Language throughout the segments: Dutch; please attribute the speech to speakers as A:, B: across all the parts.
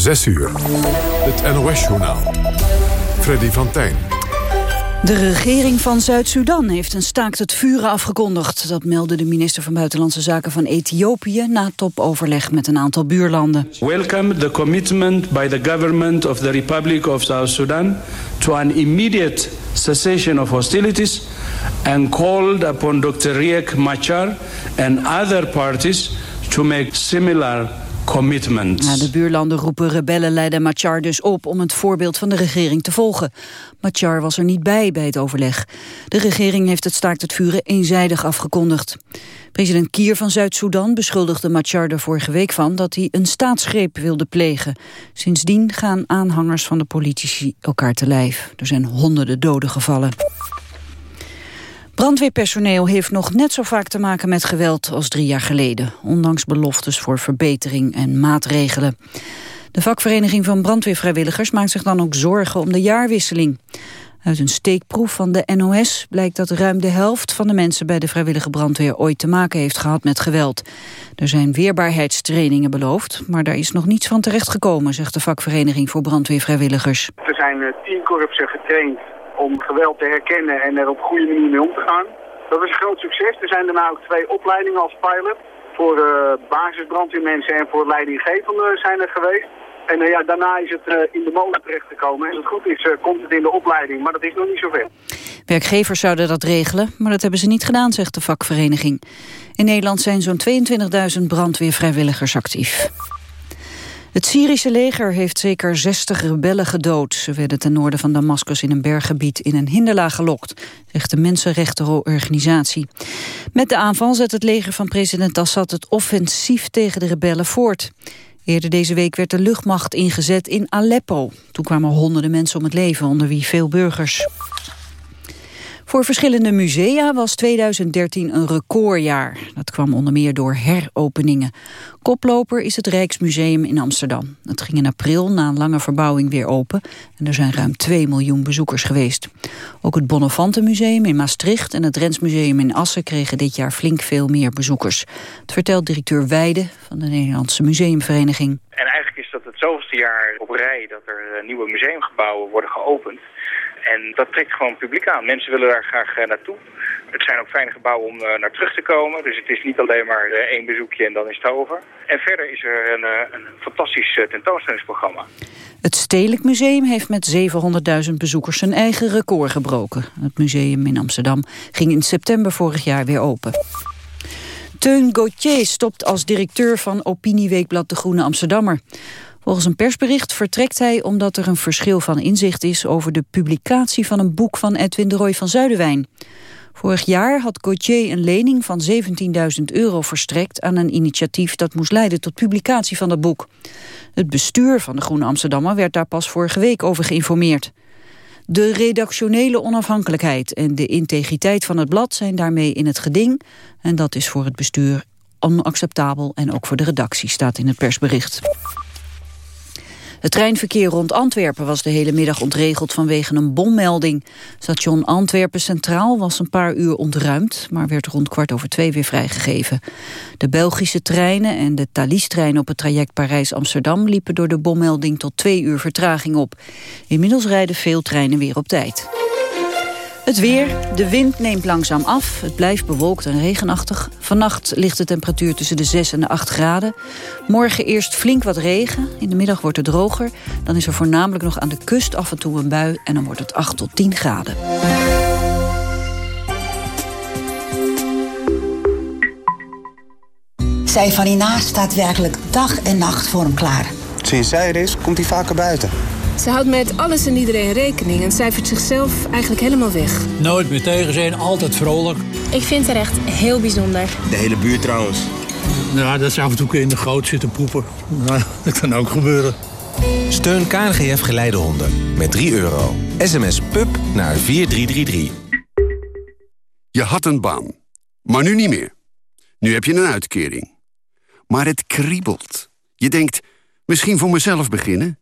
A: 6 uur. Het NOS-journaal. Freddy van Tijn.
B: De regering van Zuid-Soedan heeft een staakt het vuren afgekondigd. Dat meldde de minister van Buitenlandse Zaken van Ethiopië... na topoverleg met een aantal buurlanden.
C: Welcome the commitment by the government of the Republic of South Sudan... to an immediate cessation of hostilities... and called upon Dr. Riek Machar and other parties... to make similar commitment.
B: de buurlanden roepen rebellenleider Machar dus op om het voorbeeld van de regering te volgen. Machar was er niet bij bij het overleg. De regering heeft het staakt het vuren eenzijdig afgekondigd. President Kier van Zuid-Soedan beschuldigde Machar er vorige week van dat hij een staatsgreep wilde plegen. Sindsdien gaan aanhangers van de politici elkaar te lijf. Er zijn honderden doden gevallen. Brandweerpersoneel heeft nog net zo vaak te maken met geweld als drie jaar geleden, ondanks beloftes voor verbetering en maatregelen. De vakvereniging van brandweervrijwilligers maakt zich dan ook zorgen om de jaarwisseling. Uit een steekproef van de NOS blijkt dat ruim de helft van de mensen bij de vrijwillige brandweer ooit te maken heeft gehad met geweld. Er zijn weerbaarheidstrainingen beloofd, maar daar is nog niets van terechtgekomen, zegt de vakvereniging voor brandweervrijwilligers.
D: Er zijn eh, tien korpsen getraind om geweld te herkennen en er op goede manier mee om te gaan. Dat is een groot succes. Er zijn daarna ook twee opleidingen als pilot. Voor uh, basisbrandweermensen en voor leidinggevenden zijn er geweest. En uh, ja, daarna is het uh, in de molen terechtgekomen. En als het goed is, komt het in de opleiding. Maar dat is nog niet zover.
B: Werkgevers zouden dat regelen, maar dat hebben ze niet gedaan, zegt de vakvereniging. In Nederland zijn zo'n 22.000 brandweervrijwilligers actief. Het Syrische leger heeft zeker 60 rebellen gedood. Ze werden ten noorden van Damascus in een berggebied in een hinderlaag gelokt, zegt de mensenrechtenorganisatie. Met de aanval zet het leger van president Assad het offensief tegen de rebellen voort. Eerder deze week werd de luchtmacht ingezet in Aleppo. Toen kwamen honderden mensen om het leven, onder wie veel burgers. Voor verschillende musea was 2013 een recordjaar. Dat kwam onder meer door heropeningen. Koploper is het Rijksmuseum in Amsterdam. Het ging in april na een lange verbouwing weer open... en er zijn ruim 2 miljoen bezoekers geweest. Ook het Bonnefantenmuseum in Maastricht en het Rensmuseum in Assen... kregen dit jaar flink veel meer bezoekers. Het vertelt directeur Weide van de Nederlandse Museumvereniging.
E: En eigenlijk is dat het zoveelste jaar op rij... dat er eh, nieuwe museumgebouwen worden geopend... En dat trekt gewoon publiek aan. Mensen willen daar graag uh, naartoe. Het zijn ook fijne gebouwen om uh, naar terug te komen. Dus het is niet alleen maar uh, één bezoekje en dan is het over. En verder is er een, een fantastisch tentoonstellingsprogramma.
B: Het Stedelijk Museum heeft met 700.000 bezoekers zijn eigen record gebroken. Het museum in Amsterdam ging in september vorig jaar weer open. Teun Gauthier stopt als directeur van opinieweekblad De Groene Amsterdammer. Volgens een persbericht vertrekt hij omdat er een verschil van inzicht is over de publicatie van een boek van Edwin de Roy van Zuiderwijn. Vorig jaar had Gauthier een lening van 17.000 euro verstrekt aan een initiatief dat moest leiden tot publicatie van dat boek. Het bestuur van de Groene Amsterdammer werd daar pas vorige week over geïnformeerd. De redactionele onafhankelijkheid en de integriteit van het blad zijn daarmee in het geding. En dat is voor het bestuur onacceptabel en ook voor de redactie, staat in het persbericht. Het treinverkeer rond Antwerpen was de hele middag ontregeld vanwege een bommelding. Station Antwerpen Centraal was een paar uur ontruimd, maar werd rond kwart over twee weer vrijgegeven. De Belgische treinen en de Thalys-trein op het traject Parijs-Amsterdam liepen door de bommelding tot twee uur vertraging op. Inmiddels rijden veel treinen weer op tijd. Het weer. De wind neemt langzaam af. Het blijft bewolkt en regenachtig. Vannacht ligt de temperatuur tussen de 6 en de 8 graden. Morgen eerst flink wat regen. In de middag wordt het droger. Dan is er voornamelijk nog aan de kust af en toe een bui. En dan wordt het 8 tot 10 graden.
F: Zij van Ina staat werkelijk dag en nacht voor hem klaar.
G: Sinds zij er is, komt hij vaker buiten.
H: Ze houdt met alles en iedereen rekening en cijfert zichzelf eigenlijk helemaal weg.
I: Nooit meer tegen zijn, altijd vrolijk.
J: Ik vind haar echt heel bijzonder.
G: De hele buurt trouwens.
I: Ja, dat ze af en toe in de goot zitten poepen. Nou, dat kan ook gebeuren.
K: Steun KNGF Geleidehonden met 3 euro. SMS PUB naar 4333.
A: Je had een baan, maar nu niet meer. Nu heb je een uitkering. Maar het kriebelt. Je denkt, misschien voor mezelf beginnen?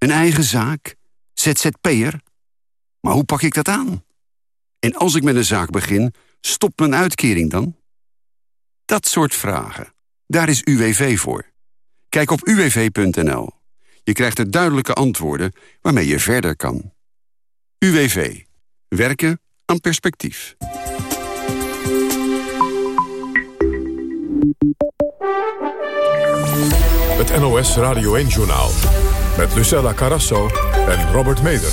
A: Een eigen zaak? ZZP'er? Maar hoe pak ik dat aan? En als ik met een zaak begin, stopt mijn uitkering dan? Dat soort vragen. Daar is UWV voor. Kijk op uwv.nl. Je krijgt er duidelijke antwoorden waarmee je verder kan. UWV. Werken aan perspectief.
L: Het NOS Radio 1-journaal. Met Lucella Carrasso en Robert Meder.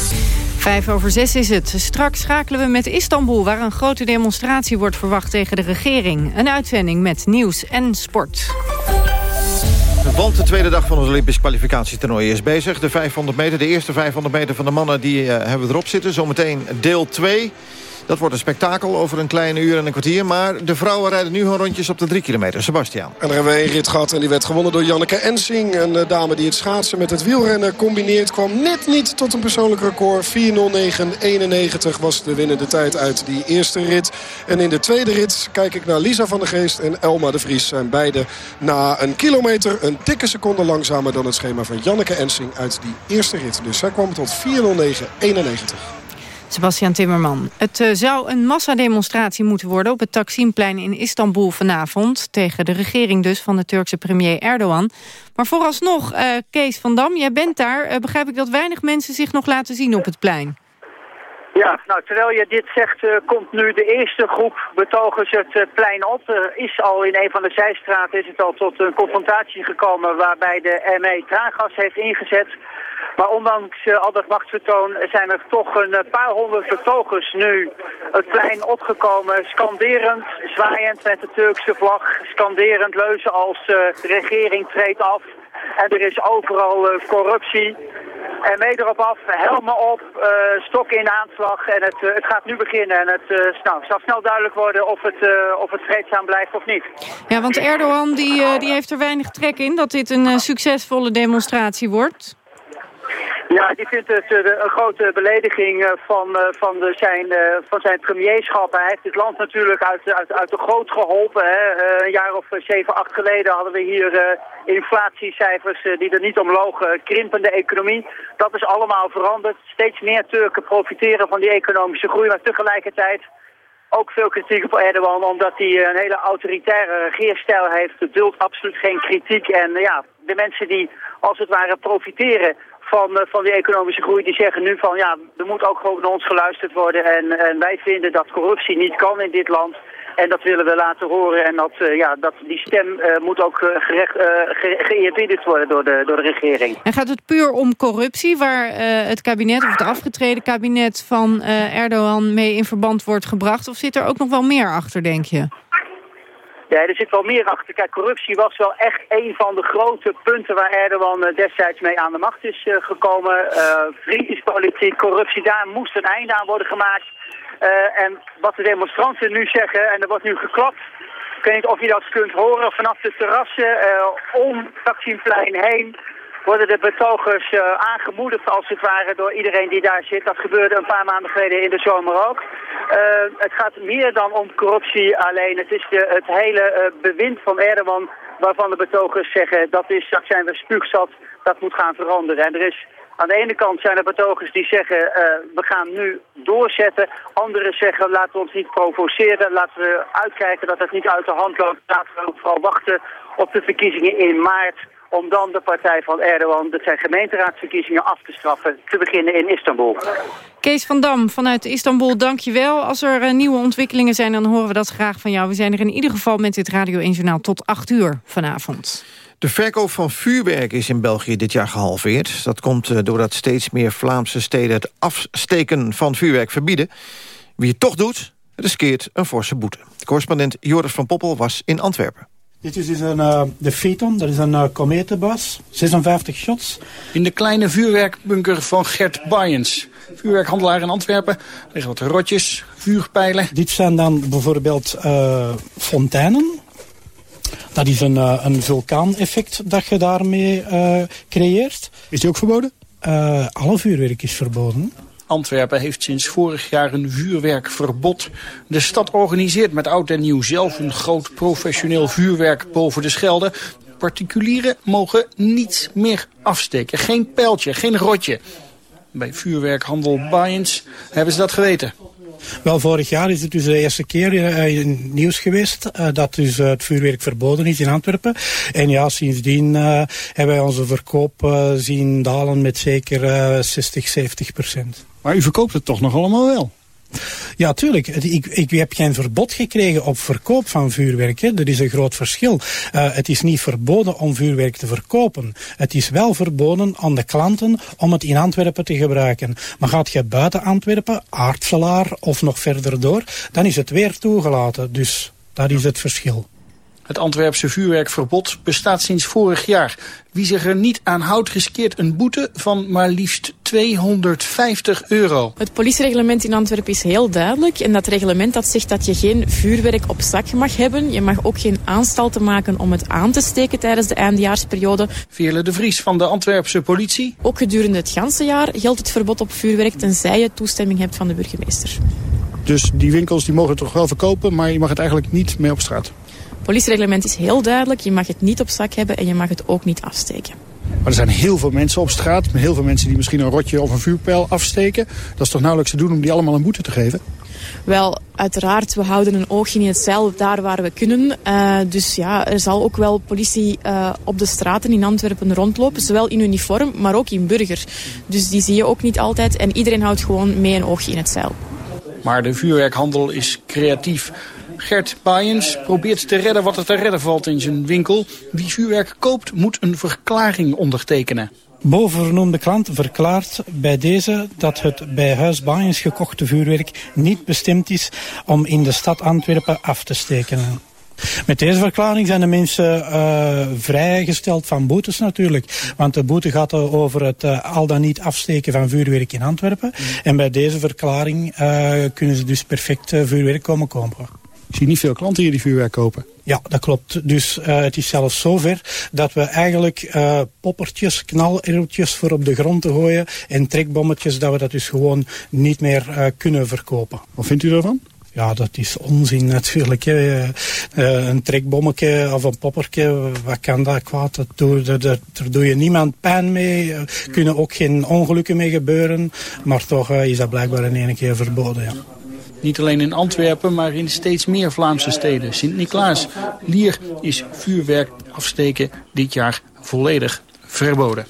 M: Vijf over zes is het. Straks schakelen we met Istanbul... waar een grote demonstratie wordt verwacht tegen de regering. Een uitzending met nieuws en sport.
N: Want de tweede dag van het Olympisch kwalificatietoernooi is bezig. De 500 meter, de eerste 500 meter van de mannen, die uh, hebben we erop zitten. Zometeen deel 2. Dat wordt een spektakel over een kleine uur en een kwartier. Maar de vrouwen rijden nu gewoon rondjes op de drie kilometer. Sebastian.
O: En daar hebben we een rit gehad en die werd gewonnen door Janneke Ensing. Een eh, dame die het schaatsen met het wielrennen combineert. Kwam net niet tot een persoonlijk record. 4.09.91 was de winnende tijd uit die eerste rit. En in de tweede rit kijk ik naar Lisa van der Geest en Elma de Vries. Zijn beide na een kilometer een dikke seconde langzamer dan het schema van Janneke Ensing uit die eerste rit. Dus zij kwam tot 4.09.91.
M: Sebastian Timmerman. Het uh, zou een massademonstratie moeten worden op het Taksimplein in Istanbul vanavond. Tegen de regering dus van de Turkse premier Erdogan. Maar vooralsnog, uh, Kees van Dam, jij bent daar. Uh, begrijp ik dat weinig mensen zich nog laten zien op het plein.
P: Ja, nou, terwijl je dit zegt, komt nu de eerste groep betogers het plein op. Er is al in een van de zijstraten is het al tot een confrontatie gekomen waarbij de ME traangas heeft ingezet. Maar ondanks uh, al dat machtsvertoon zijn er toch een paar honderd betogers nu het plein opgekomen. Skanderend, zwaaiend met de Turkse vlag, skanderend leuzen als de regering treedt af. En er is overal corruptie. En mee erop af, helmen op, stok in aanslag en het, het gaat nu beginnen. En het nou, zal snel duidelijk worden of het, of het vreedzaam blijft of niet.
M: Ja, want Erdogan die, die heeft er weinig trek in dat dit een succesvolle demonstratie wordt.
P: Ja, die vindt het een grote belediging van, van, de, zijn, van zijn premierschap. Hij heeft dit land natuurlijk uit, uit, uit de goot geholpen. Hè. een jaar of zeven, acht geleden hadden we hier inflatiecijfers die er niet om logen. Krimpende economie. Dat is allemaal veranderd. Steeds meer Turken profiteren van die economische groei. Maar tegelijkertijd ook veel kritiek op Erdogan, omdat hij een hele autoritaire regeerstijl heeft. Het duldt absoluut geen kritiek. En ja, de mensen die als het ware profiteren van, van die economische groei, die zeggen nu van ja, er moet ook gewoon naar ons geluisterd worden. En, en wij vinden dat corruptie niet kan in dit land. En dat willen we laten horen. En dat, uh, ja, dat, die stem uh, moet ook uh, gerecht, ge geëerbiedigd worden door de, door de regering.
M: En gaat het puur om corruptie, waar het kabinet of het afgetreden kabinet van Erdogan mee in verband wordt gebracht? Of zit er ook nog wel meer achter, denk je?
P: Ja, er zit wel meer achter. Kijk, corruptie was wel echt een van de grote punten waar Erdogan destijds mee aan de macht is gekomen. vriendjespolitiek, corruptie, daar moest een einde aan worden gemaakt. Uh, en wat de demonstranten nu zeggen, en er wordt nu geklapt, ik weet niet of je dat kunt horen, vanaf de terrassen uh, om Taksimplein heen worden de betogers uh, aangemoedigd als het ware door iedereen die daar zit. Dat gebeurde een paar maanden geleden in de zomer ook. het gaat meer dan om corruptie alleen. Het is de, het hele bewind van Erdogan waarvan de betogers zeggen dat, is, dat zijn we spuugzat, dat moet gaan veranderen. En er is aan de ene kant zijn er betogers die zeggen, uh, we gaan nu doorzetten. Anderen zeggen, laten we ons niet provoceren. Laten we uitkijken dat het niet uit de hand loopt. Laten we ook vooral wachten op de verkiezingen in maart. Om dan de partij van Erdogan, dat zijn gemeenteraadsverkiezingen, af te straffen. Te beginnen in Istanbul.
M: Kees van Dam vanuit Istanbul, dankjewel. Als er uh, nieuwe ontwikkelingen zijn, dan horen we dat graag van jou. We zijn er in ieder geval met dit Radio 1 Journaal tot 8 uur vanavond.
N: De verkoop van vuurwerk is in België dit jaar gehalveerd. Dat komt eh, doordat steeds meer Vlaamse steden het afsteken van vuurwerk verbieden. Wie het toch doet, riskeert een forse boete. Correspondent Joris van Poppel was in Antwerpen.
Q: Dit is dus een, uh, de Phaeton, dat is een uh, kometenbus, 56 shots.
R: In de kleine vuurwerkbunker van Gert Bayens. Vuurwerkhandelaar in Antwerpen. Er liggen wat rotjes, vuurpijlen.
Q: Dit zijn dan bijvoorbeeld uh, fonteinen. Dat is een, uh, een vulkaaneffect dat je daarmee uh, creëert.
R: Is die ook verboden?
Q: Uh, alle vuurwerk is verboden.
R: Antwerpen heeft sinds vorig jaar een vuurwerkverbod. De stad organiseert met oud en nieuw zelf een groot professioneel vuurwerk boven de Schelde. Particulieren mogen niets meer afsteken. Geen pijltje, geen rotje. Bij vuurwerkhandel Bayens hebben ze dat geweten.
Q: Wel, vorig jaar is het dus de eerste keer uh, in nieuws geweest uh, dat dus uh, het vuurwerk verboden is in Antwerpen. En ja, sindsdien hebben wij onze verkoop zien dalen met zeker 60, 70 procent.
R: Maar u verkoopt het toch nog allemaal wel?
Q: Ja, tuurlijk. Ik, ik heb geen verbod gekregen op verkoop van vuurwerk. Er is een groot verschil. Uh, het is niet verboden om vuurwerk te verkopen. Het is wel verboden aan de klanten om het in Antwerpen te gebruiken. Maar gaat je buiten Antwerpen, Aartselaar of nog verder door, dan is het weer toegelaten. Dus dat is het verschil.
R: Het Antwerpse vuurwerkverbod bestaat sinds vorig jaar. Wie zich er niet aan houdt riskeert een boete van maar liefst 250 euro.
J: Het politiereglement in Antwerpen is heel duidelijk. En dat reglement dat zegt dat je geen vuurwerk op zak mag hebben. Je mag ook geen aanstalten maken om het aan te steken tijdens de eindejaarsperiode.
R: Veerle de Vries van de Antwerpse politie.
J: Ook gedurende het ganse jaar geldt het verbod op vuurwerk tenzij je toestemming hebt van de burgemeester.
R: Dus die winkels die mogen het toch wel verkopen, maar je mag het eigenlijk niet mee op straat?
J: Politiereglement is heel duidelijk. Je mag het niet op zak hebben en je mag het ook niet afsteken.
R: Maar er zijn heel veel mensen op straat. Heel veel mensen die misschien een rotje of een vuurpijl afsteken. Dat is toch nauwelijks te doen om die allemaal een boete te geven?
J: Wel, uiteraard, we houden een oogje in het zeil daar waar we kunnen. Uh, dus ja, er zal ook wel politie uh, op de straten in Antwerpen rondlopen. Zowel in uniform, maar ook in burger. Dus die zie je ook niet altijd. En iedereen houdt gewoon mee een oogje in het zeil.
R: Maar de vuurwerkhandel is creatief. Gert Baaiens probeert te redden wat er te redden valt in zijn winkel. Wie vuurwerk koopt moet een verklaring ondertekenen.
Q: Bovenvernoemde klant verklaart bij deze dat het bij Huis Baaiens gekochte vuurwerk niet bestemd is om in de stad Antwerpen af te steken. Met deze verklaring zijn de mensen uh, vrijgesteld van boetes natuurlijk. Want de boete gaat over het uh, al dan niet afsteken van vuurwerk in Antwerpen. En bij deze verklaring uh, kunnen ze dus perfect vuurwerk komen kopen.
R: Ik zie niet veel klanten hier die vuurwerk kopen.
Q: Ja, dat klopt. Dus uh, het is zelfs zover dat we eigenlijk uh, poppertjes, knalertjes voor op de grond te gooien en trekbommetjes, dat we dat dus gewoon niet meer uh, kunnen verkopen.
R: Wat vindt u daarvan?
Q: Ja, dat is onzin natuurlijk. Hè. een trekbommetje of een poppertje, wat kan dat kwaad? Dat doe, dat, dat, daar doe je niemand pijn mee. Er kunnen ook geen ongelukken mee gebeuren. Maar toch is dat blijkbaar in één keer verboden, ja.
R: Niet alleen in Antwerpen, maar in steeds meer Vlaamse steden. Sint-Niklaas, Lier is vuurwerk afsteken dit jaar volledig verboden.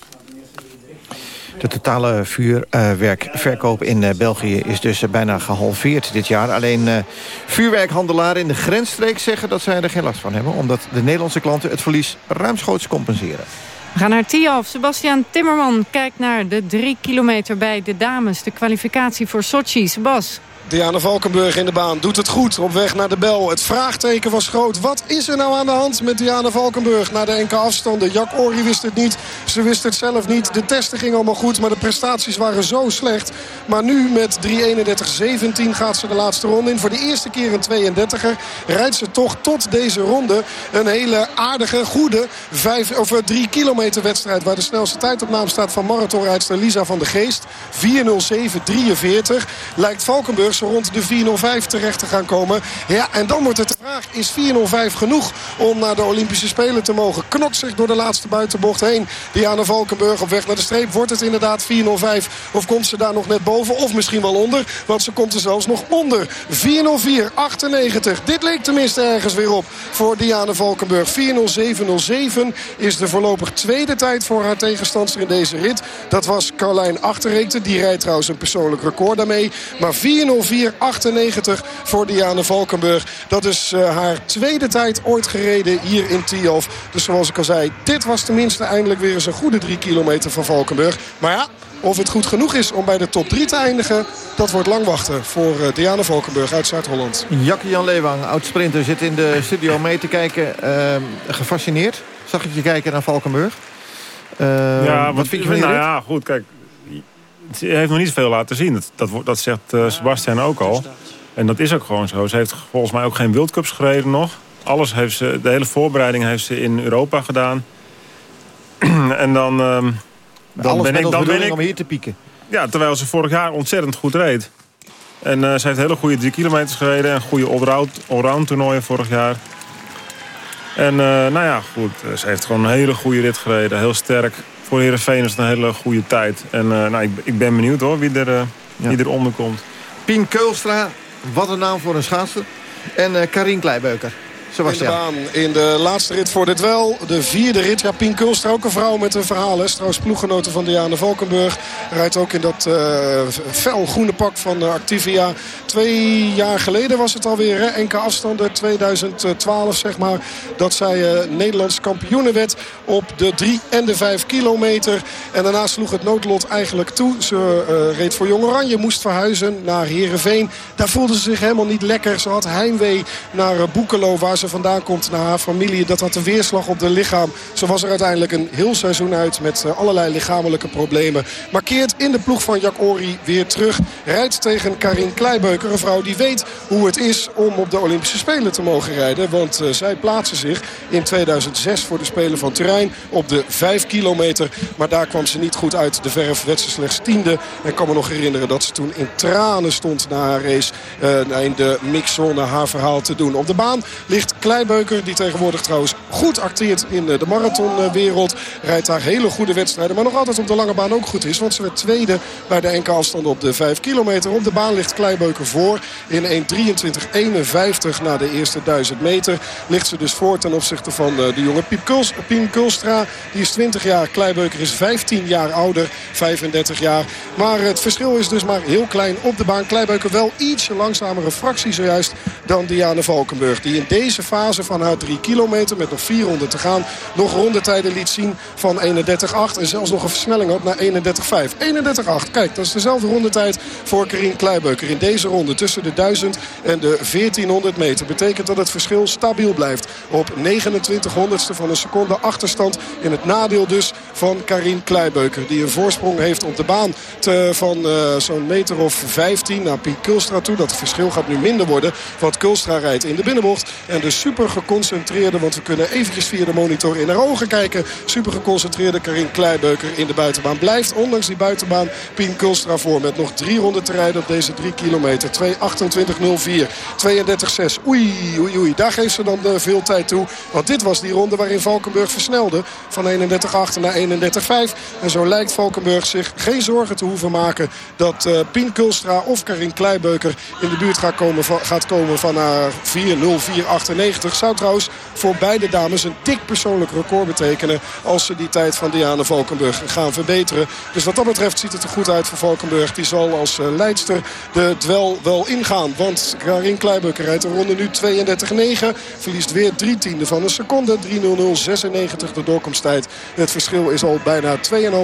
N: De totale vuurwerkverkoop in uh, België is dus uh, bijna gehalveerd dit jaar. Alleen uh, vuurwerkhandelaren in de grensstreek zeggen dat zij er geen last van hebben... omdat de Nederlandse klanten het verlies ruimschoots compenseren.
M: We gaan naar Tiaf. Sebastian Timmerman kijkt naar de drie kilometer bij de dames. De kwalificatie voor Sochi. Sebas.
O: Diana Valkenburg in de baan doet het goed op weg naar de bel. Het vraagteken was groot. Wat is er nou aan de hand met Diana Valkenburg na de enkele afstanden? Jack Ori wist het niet. Ze wist het zelf niet. De testen gingen allemaal goed, maar de prestaties waren zo slecht. Maar nu met 3.31.17 gaat ze de laatste ronde in. Voor de eerste keer een 32er rijdt ze toch tot deze ronde een hele aardige, goede 5, of 3 eh, kilometer wedstrijd. Waar de snelste tijd op naam staat van marathonrijdster Lisa van de Geest. 4.07.43 lijkt Valkenburg rond de 4.05 terecht te gaan komen. Ja, en dan wordt het de vraag, is 4.05 genoeg om naar de Olympische Spelen te mogen? Knokt zich door de laatste buitenbocht heen. Diana Valkenburg op weg naar de streep. Wordt het inderdaad 4.05 of komt ze daar nog net boven? Of misschien wel onder, want ze komt er zelfs nog onder. 4.04, 98. Dit leek tenminste ergens weer op voor Diana Valkenburg. 4.07.07 is de voorlopig tweede tijd voor haar tegenstander in deze rit. Dat was Carlijn Achterreekte. Die rijdt trouwens een persoonlijk record daarmee. Maar 4.04 4.98 voor Diane Valkenburg. Dat is uh, haar tweede tijd ooit gereden hier in Tialf. Dus zoals ik al zei, dit was tenminste eindelijk weer eens een goede drie kilometer van Valkenburg. Maar ja, of het goed genoeg is om bij de top 3 te eindigen... dat wordt lang wachten voor uh, Diana Valkenburg uit Zuid-Holland.
N: Jackie Jan Leewang, oud-sprinter, zit in de studio mee te kijken. Uh, gefascineerd. Zag ik je kijken naar Valkenburg?
S: Uh, ja, wat, vind je van Nou ja, goed, kijk ze heeft nog niet veel laten zien. Dat, dat, dat zegt uh, Sebastian ook al. En dat is ook gewoon zo. Ze heeft volgens mij ook geen World Cups gereden nog. Alles heeft ze, de hele voorbereiding heeft ze in Europa gedaan. en dan, um,
N: dan ben ik... Dan ben ik om hier te pieken.
S: Ja, terwijl ze vorig jaar ontzettend goed reed. En uh, ze heeft hele goede drie kilometers gereden. En goede allround, allround toernooien vorig jaar. En uh, nou ja, goed. Ze heeft gewoon een hele goede rit gereden. Heel sterk voor Heerenveen is het een hele goede tijd. En uh, nou, ik, ik, ben benieuwd hoor, wie er, uh, wie eronder komt.
N: Pien Keulstra, wat een naam voor een schaatser. En uh, Karin Kleibeuker.
O: Sebastian. In de baan in de laatste rit voor dit wel. De vierde rit. Ja, Pien Kulstra, ook een vrouw met een verhaal. Is trouwens ploeggenoten van Diane Valkenburg. Rijdt ook in dat uh, fel groene pak van uh, Activia. Twee jaar geleden was het alweer. Hè? Enke afstanden, 2012 zeg maar. Dat zij uh, Nederlands kampioene werd op de 3 en de 5 kilometer. En daarna sloeg het noodlot eigenlijk toe. Ze reed voor Jong Oranje, moest verhuizen naar Heerenveen. Daar voelde ze zich helemaal niet lekker. Ze had heimwee naar Boekelo waar ze vandaan komt naar haar familie. Dat had een weerslag op de lichaam. Ze was er uiteindelijk een heel seizoen uit met eh, allerlei lichamelijke problemen. Markeert in de ploeg van Jack Ori weer terug. Rijdt tegen Karin Kleibeuker. Een vrouw die weet hoe het is om op de Olympische Spelen te mogen rijden. Want uh, zij plaatsen zich in 2006 voor de Spelen van Turijn op de 5 kilometer. Maar daar kwam ze niet goed uit. De verf werd ze slechts tiende. En kan me nog herinneren dat ze toen in tranen stond na haar race. Uh, in de mixzone haar verhaal te doen. Op de baan ligt Kleibeuker. Die tegenwoordig trouwens goed acteert in de marathonwereld. Rijdt daar hele goede wedstrijden. Maar nog altijd op de lange baan ook goed is. Want ze werd tweede bij de enkele afstanden op de 5 kilometer. Op de baan ligt Kleibeuker voor. In 1.23.51 na de eerste 1000 meter. Ligt ze dus voor ten opzichte van de jonge Pien Kulstra. Die is 20 jaar. Kleibeuker is 15 jaar ouder. 35 jaar. Maar het verschil is dus maar heel klein op de baan. Kleibeuker wel ietsje langzamere fractie zojuist dan Diane Valkenburg. Die in deze fase van haar 3 kilometer met nog 400 te gaan... nog rondetijden liet zien van 31.8 en zelfs nog een versnelling op naar 31.5. 31.8, kijk, dat is dezelfde rondetijd voor Karin Kleibeuker. In deze ronde tussen de 1000 en de 1400 meter. Betekent dat het verschil stabiel blijft op 29 honderdste van een seconde achterstand. In het nadeel dus van Karin Kleibeuker. Die een voorsprong heeft op de baan te, van uh, zo'n meter of 15 naar Piet Kulstra toe. Dat verschil gaat nu minder worden. Want Kulstra rijdt in de binnenbocht. En de super geconcentreerde, want we kunnen eventjes via de monitor in haar ogen kijken. Super geconcentreerde Karin Kleibeuker in de buitenbaan. Blijft ondanks die buitenbaan Pien Kulstra voor. Met nog drie ronden te rijden op deze drie kilometer. 2.28.04. 32.6. Oei, oei, oei. Daar geeft ze dan de veel tijd toe. Want dit was die ronde waarin Valkenburg versnelde. Van 31.8 naar 31.5. En zo lijkt Valkenburg zich geen zorgen te hoeven maken... dat uh, Pien Kulstra of Karin Kleibeuker in de buurt gaat komen van, gaat komen van haar 4.04.98. Zou trouwens voor beide dames een dik persoonlijk record betekenen... als ze die tijd van Diana Valkenburg gaan verbeteren. Dus wat dat betreft ziet het er goed uit voor Valkenburg. Die zal als uh, leidster de dwel wel ingaan. Want Karin Kleibeuker rijdt de ronde nu 32.9. Verliest weer drie tiende van een seconde. 3.00.96 de doorkomsttijd. Het verschil is al bijna 2,5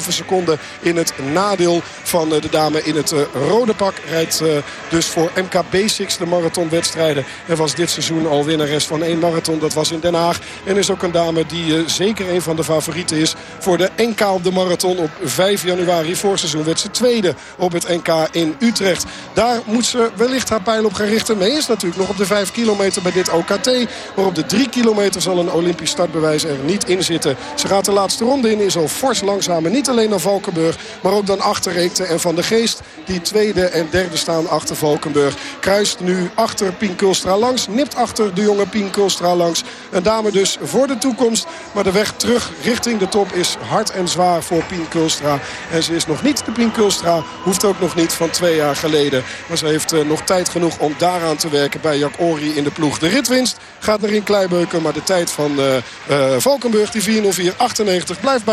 O: seconden in het nadeel van uh, de dame in het uh, rode pak. Rijdt dus voor MK Basics de marathonwedstrijden. En was dit seizoen al winnares van één marathon. Dat was in Den Haag. En is ook een dame die zeker een van de favorieten is voor de NK op de marathon. Op 5 januari vorig seizoen werd ze tweede op het NK in Utrecht. Daar moet ze wellicht haar pijl op gaan richten. Maar eerst natuurlijk nog op de 5 kilometer bij dit OKT. Maar op de 3 kilometer zal een Olympisch startbewijs er niet in zitten. Ze gaat de laatste ronde in. Is al fors langzamer. Niet alleen naar Valkenburg. Maar ook dan achter Reekte en Van de Geest. Die tweede en derde staan achter Valkenburg. Kruist nu achter Pien Kulstra langs. Nipt achter de jonge Pien Kulstra langs. Een dame dus voor de toekomst. Maar de weg terug richting de top is hard en zwaar voor Pien Kulstra. En ze is nog niet de Pien Kulstra. Hoeft ook nog niet van twee jaar geleden. Maar ze heeft uh, nog tijd genoeg om daaraan te werken bij Jack Ori in de ploeg. De ritwinst gaat naar in Kleibeuken. Maar de tijd van uh, uh, Valkenburg, die 4.04.98, blijft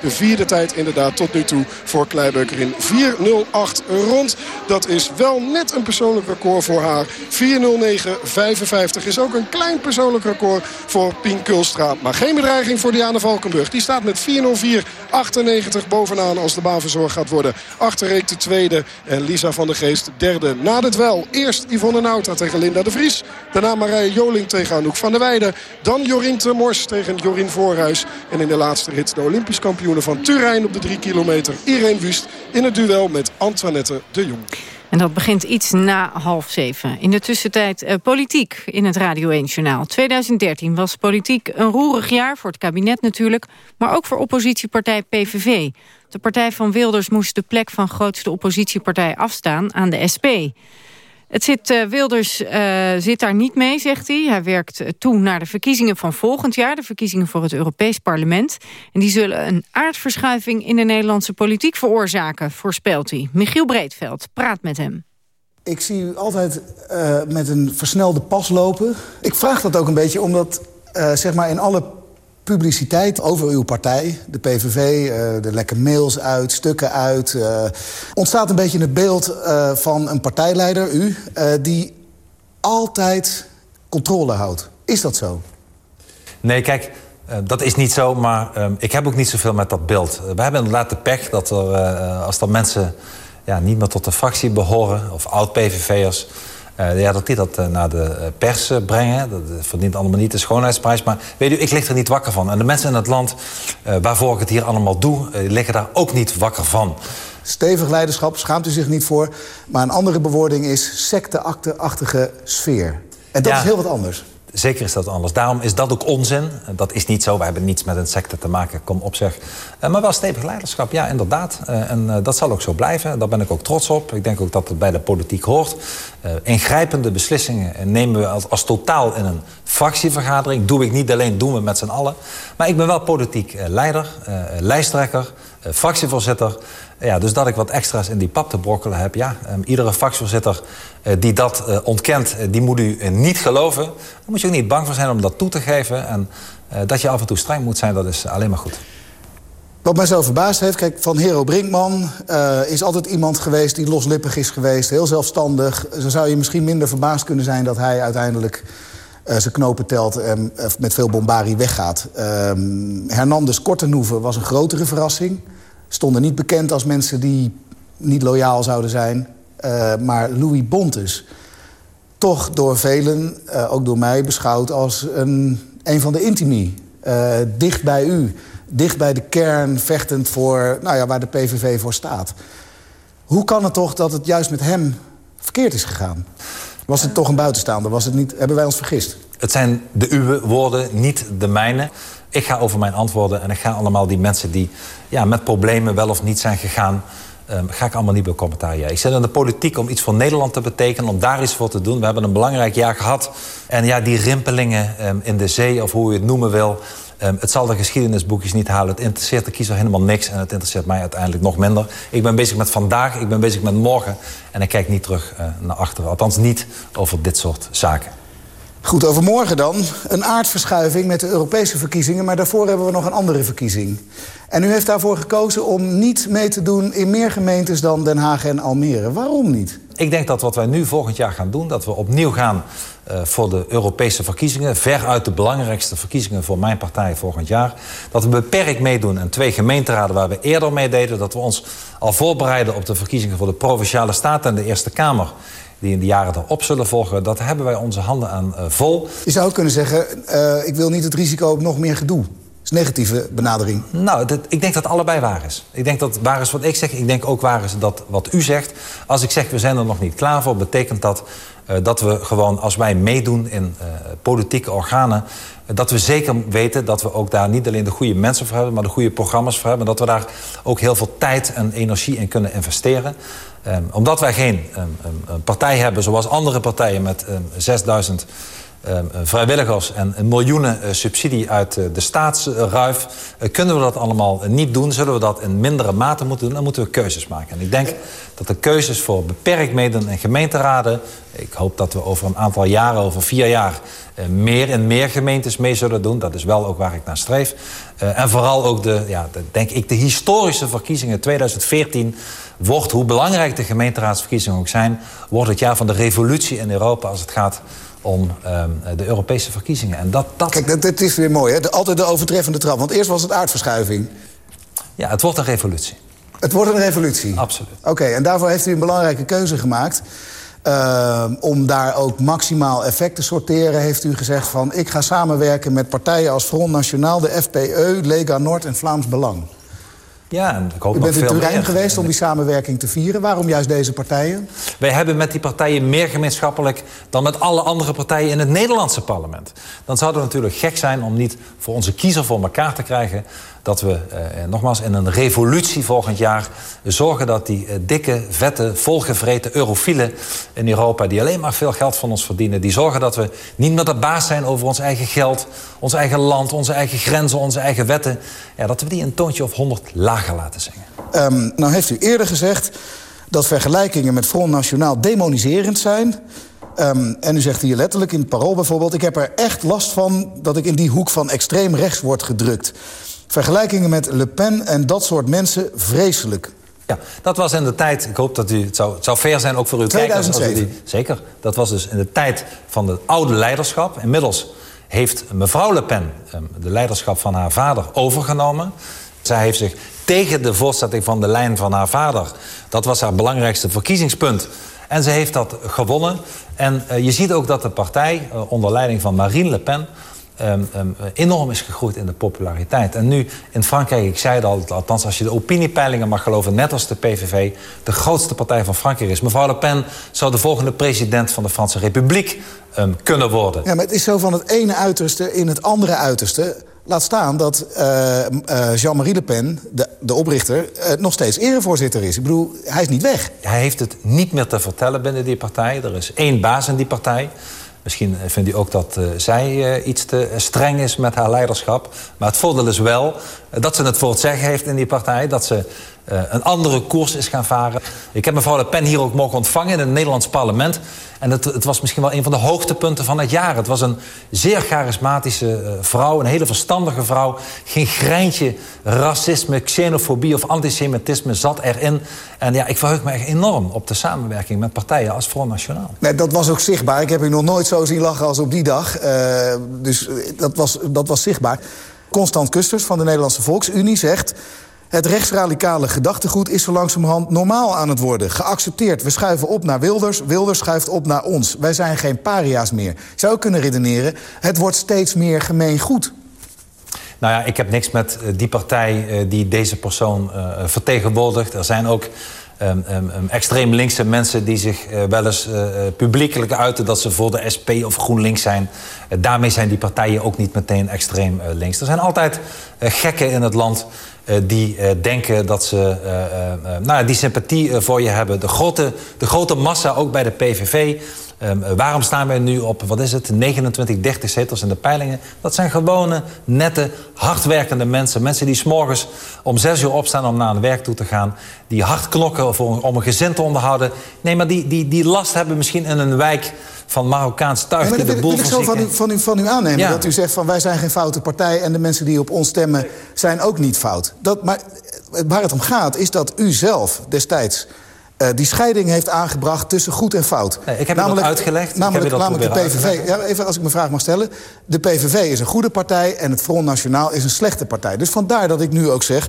O: De vierde tijd inderdaad tot nu toe voor Kleibeuker in 4.08 rond. Dat is wel net een persoonlijk record voor haar. 4.09.55 is ook een klein persoonlijk record voor Pien Kulstra. Maar geen bedreiging voor Diana Valkenburg. Die staat met 4.04.98 bovenaan als de baanverzorg gaat worden. Achterreek de tweede en Lisa van der Geest derde. Na het wel eerst Yvonne Nauta tegen Linda de Vries. Daarna Marije Joling tegen Anouk van der Weijden. Dan Jorien Temors tegen Jorien Voorhuis. En in de laatste rit de Olympisch kampioene van Turijn op de 3 kilometer. Irene Wust in het duel met Antoinette de Jong.
M: En dat begint iets na half zeven. In de tussentijd uh, politiek in het Radio 1-journaal. 2013 was politiek een roerig jaar, voor het kabinet natuurlijk... maar ook voor oppositiepartij PVV. De partij van Wilders moest de plek van grootste oppositiepartij afstaan aan de SP... Het zit, uh, Wilders uh, zit daar niet mee, zegt hij. Hij werkt uh, toe naar de verkiezingen van volgend jaar. De verkiezingen voor het Europees Parlement. En die zullen een aardverschuiving in de Nederlandse politiek veroorzaken, voorspelt hij. Michiel Breedveld praat met hem.
T: Ik zie u altijd met een versnelde pas lopen. Ik vraag dat ook een beetje omdat zeg maar in alle publiciteit over uw partij, de PVV, er lekken mails uit, stukken uit... ontstaat een beetje het beeld van een partijleider, u... die altijd controle houdt. Is dat zo?
U: Nee, kijk, dat is niet zo, maar uh, ik heb ook niet zoveel met dat beeld. we hebben inderdaad de pech dat er, als er mensen ja, niet meer tot de fractie behoren... of oud-PVV'ers, uh, ja, dat die dat naar de pers brengen. Dat verdient allemaal niet de schoonheidsprijs. Maar weet u, ik lig er niet wakker van. En de mensen in het land waarvoor ik het hier allemaal doe... liggen daar ook niet wakker van.
T: Stevig leiderschap, schaamt u zich niet voor. Maar een andere bewoording is secteachtige sfeer. En dat is heel wat anders.
U: Zeker is dat anders. Daarom is dat ook onzin. Dat is niet zo. We hebben niets met een secte te maken. Kom op zeg. Uh, maar wel stevig leiderschap. Ja, inderdaad. Uh, en uh, dat zal ook zo blijven. Daar ben ik ook trots op. Ik denk ook dat het bij de politiek hoort. ingrijpende beslissingen nemen we als, totaal in een fractievergadering. Doe ik niet alleen, doen we met z'n allen. Maar ik ben wel politiek leider, lijsttrekker, fractievoorzitter. Ja, dus dat ik wat extra's in die pap te brokkelen heb. Ja, um, iedere fractievoorzitter uh, die dat uh, ontkent, uh, die moet u niet geloven. Dan moet je ook niet bang voor zijn om dat toe te geven. En dat je af en toe streng moet zijn, dat is alleen maar goed.
T: Wat mij zo verbaasd heeft, kijk, Van Hero Brinkman is altijd iemand geweest die loslippig is geweest. Heel zelfstandig. Zo zou je misschien minder verbaasd kunnen zijn dat hij uiteindelijk zijn knopen telt en met veel bombarie weggaat. Ehm, Hernandez Kortenhoeven was een grotere verrassing stonden niet bekend als mensen die niet loyaal zouden zijn. Uh, maar Louis Bontes, toch door velen, uh, ook door mij, beschouwd als een, een van de intimi. Uh, dicht bij u, dicht bij de kern, vechtend voor nou ja, waar de PVV voor staat. Hoe kan het toch dat het juist met hem verkeerd is gegaan? Was het toch een buitenstaander? Was het niet, hebben wij ons vergist?
U: Het zijn de uwe woorden, niet de mijne. Ik ga over mijn antwoorden en ik ga allemaal die mensen die ja, met problemen wel of niet zijn gegaan... Um, ga ik allemaal niet bij commentaar. Ik zit in de politiek om iets voor Nederland te betekenen, om daar iets voor te doen. We hebben een belangrijk jaar gehad. En ja, die rimpelingen um, in de zee, of hoe je het noemen wil... Um, het zal de geschiedenisboekjes niet halen. Het interesseert de kiezer helemaal niks en het interesseert mij uiteindelijk nog minder. Ik ben bezig met vandaag, ik ben bezig met morgen... en ik kijk niet terug uh, naar achteren. Althans niet over dit soort zaken.
T: Goed, over morgen dan. Een aardverschuiving met de Europese verkiezingen... maar daarvoor hebben we nog een andere verkiezing. En u heeft daarvoor gekozen om niet mee te doen... in meer gemeentes dan Den Haag en Almere. Waarom niet?
U: Ik denk dat wat wij nu volgend jaar gaan doen... dat we opnieuw gaan uh, voor de Europese verkiezingen... veruit de belangrijkste verkiezingen voor mijn partij volgend jaar... dat we beperkt meedoen in twee gemeenteraden waar we eerder mee deden... dat we ons al voorbereiden op de verkiezingen voor de Provinciale Staten en de Eerste Kamer die in de jaren erop zullen volgen... dat hebben wij onze handen aan uh, vol.
T: Je zou kunnen zeggen, uh, ik wil niet het risico op nog meer gedoe. Dat is een negatieve benadering.
U: Nou, dat, ik denk dat allebei waar is. Ik denk dat waar is wat ik zeg. Ik denk ook waar is dat wat u zegt. Als ik zeg, we zijn er nog niet klaar voor... betekent dat uh, dat we gewoon, als wij meedoen in politieke organen... dat we zeker weten dat we ook daar niet alleen de goede mensen voor hebben... maar de goede programma's voor hebben. Dat we daar ook heel veel tijd en energie in kunnen investeren. Um, omdat wij geen um, um, partij hebben zoals andere partijen met 6000 vrijwilligers en miljoenen uh, subsidie uit uh, de staatsruif, kunnen we dat allemaal niet doen. Zullen we dat in mindere mate moeten doen, dan moeten we keuzes maken. En ik denk dat de keuzes voor beperkt meedoen in gemeenteraden, ik hoop dat we over een aantal jaren, over vier jaar, meer en meer gemeentes mee zullen doen. Dat is wel ook waar ik naar streef. en vooral ook de, ja, de, denk ik, de historische verkiezingen 2014 wordt, hoe belangrijk de gemeenteraadsverkiezingen ook zijn... wordt het jaar van de revolutie in Europa als het gaat om um, de Europese verkiezingen. En dat, dat...
T: Kijk, dat, is weer mooi, hè? altijd de overtreffende trap. Want eerst was het aardverschuiving.
U: Ja, het wordt een revolutie.
T: Het wordt een revolutie?
U: Absoluut.
T: Oké, en daarvoor heeft u een belangrijke keuze gemaakt... Uh, om daar ook maximaal effect te sorteren, heeft u gezegd van... ik ga samenwerken met partijen als Front Nationaal, de FPE, Lega Noord en Vlaams Belang.
U: Ja, en ik hoop
T: U bent
U: in
T: Turijn geweest om die samenwerking te vieren. Waarom juist deze partijen?
U: Wij hebben met die partijen meer gemeenschappelijk... dan met alle andere partijen in het Nederlandse parlement. Dan zou het natuurlijk gek zijn om niet voor onze kiezer voor elkaar te krijgen dat we eh, nogmaals in een revolutie volgend jaar zorgen dat die eh, dikke, vette, volgevreten eurofielen in Europa... die alleen maar veel geld van ons verdienen... die zorgen dat we niet meer de baas zijn over ons eigen geld... ons eigen land, onze eigen grenzen, onze eigen wetten... Ja, dat we die een toontje of honderd lager laten zingen.
T: Um, nou heeft u eerder gezegd... dat vergelijkingen met Front Nationaal demoniserend zijn. Ehm, en u zegt hier letterlijk in het parool bijvoorbeeld... ik heb er echt last van dat ik in die hoek van extreem rechts word gedrukt. Vergelijkingen met Le Pen en dat soort mensen vreselijk.
U: Ja, dat was in de tijd, ik hoop dat u, het zou, het zou fair zijn ook voor uw
T: 2007.
U: kijkers. Die, zeker, dat was dus in de tijd van het oude leiderschap. Inmiddels heeft mevrouw Le Pen ehm, de leiderschap van haar vader overgenomen. Zij heeft zich tegen de voortzetting van de lijn van haar vader... dat was haar belangrijkste verkiezingspunt... En ze heeft dat gewonnen. En uh, je ziet ook dat de partij, uh, onder leiding van Marine Le Pen... Um, um, enorm is gegroeid in de populariteit. En nu in Frankrijk, ik zei het al, althans als je de opiniepeilingen mag geloven... net als de PVV, de grootste partij van Frankrijk is. Mevrouw Le Pen zou de volgende president van de Franse Republiek um, kunnen worden.
T: Ja, maar het is zo van het ene uiterste in het andere uiterste... Laat staan dat uh, uh, Jean-Marie Le Pen, de, de oprichter, uh, nog steeds erevoorzitter is. Ik bedoel, hij is niet weg.
U: Hij heeft het niet meer te vertellen binnen die partij. Er is één baas in die partij. Misschien vindt u ook dat zij iets te streng is met haar leiderschap. Maar het voordeel is wel dat ze het voor het zeggen heeft in die partij. Dat ze een andere koers is gaan varen. Ik heb mevrouw Le Pen hier ook mogen ontvangen in het Nederlands parlement. En het, het, was misschien wel een van de hoogtepunten van het jaar. Het was een zeer charismatische uh, vrouw, een hele verstandige vrouw. Geen greintje racisme, xenofobie of antisemitisme zat erin. En ja, ik verheug me echt enorm op de samenwerking met partijen als Front Nationaal.
T: Nee, dat was ook zichtbaar. Ik heb u nog nooit zo zien lachen als op die dag. Uh, dus dat was, dat was zichtbaar. Constant Kusters van de Nederlandse Volksunie zegt... Het rechtsradicale gedachtegoed is zo langzamerhand normaal aan het worden. Geaccepteerd. We schuiven op naar Wilders. Wilders schuift op naar ons. Wij zijn geen paria's meer. Zou kunnen redeneren, het wordt steeds meer gemeengoed.
U: Nou ja, ik heb niks met die partij die deze persoon uh, vertegenwoordigt. Er zijn ook um, um, extreem linkse mensen die zich uh, wel eens uh, publiekelijk uiten... dat ze voor de SP of GroenLinks zijn. daarmee zijn die partijen ook niet meteen extreem links. Er zijn altijd gekken in het land... Die denken dat ze nou, die sympathie voor je hebben. De grote, de grote massa, ook bij de PVV. Um, waarom staan wij nu op, wat is het, 29, 30 zetels in de peilingen? Dat zijn gewone, nette, hardwerkende mensen. Mensen die s'morgens om 6 uur opstaan om naar hun werk toe te gaan. Die hard knokken voor, om een gezin te onderhouden. Nee, maar die, die, die last hebben misschien in een wijk van Marokkaans tuig
T: ja,
U: boel
T: wil ik zo van u, van, u, van u aannemen. Ja. Dat u zegt van wij zijn geen foute partij... en de mensen die op ons stemmen zijn ook niet fout. Dat, maar waar het om gaat is dat u zelf destijds... Uh, die scheiding heeft aangebracht tussen goed en fout.
U: Nee, ik heb namelijk, uitgelegd.
T: Namelijk,
U: ik heb
T: namelijk de PVV. Ja, even als ik mijn vraag mag stellen. De PVV is een goede partij en het Front Nationaal is een slechte partij. Dus vandaar dat ik nu ook zeg...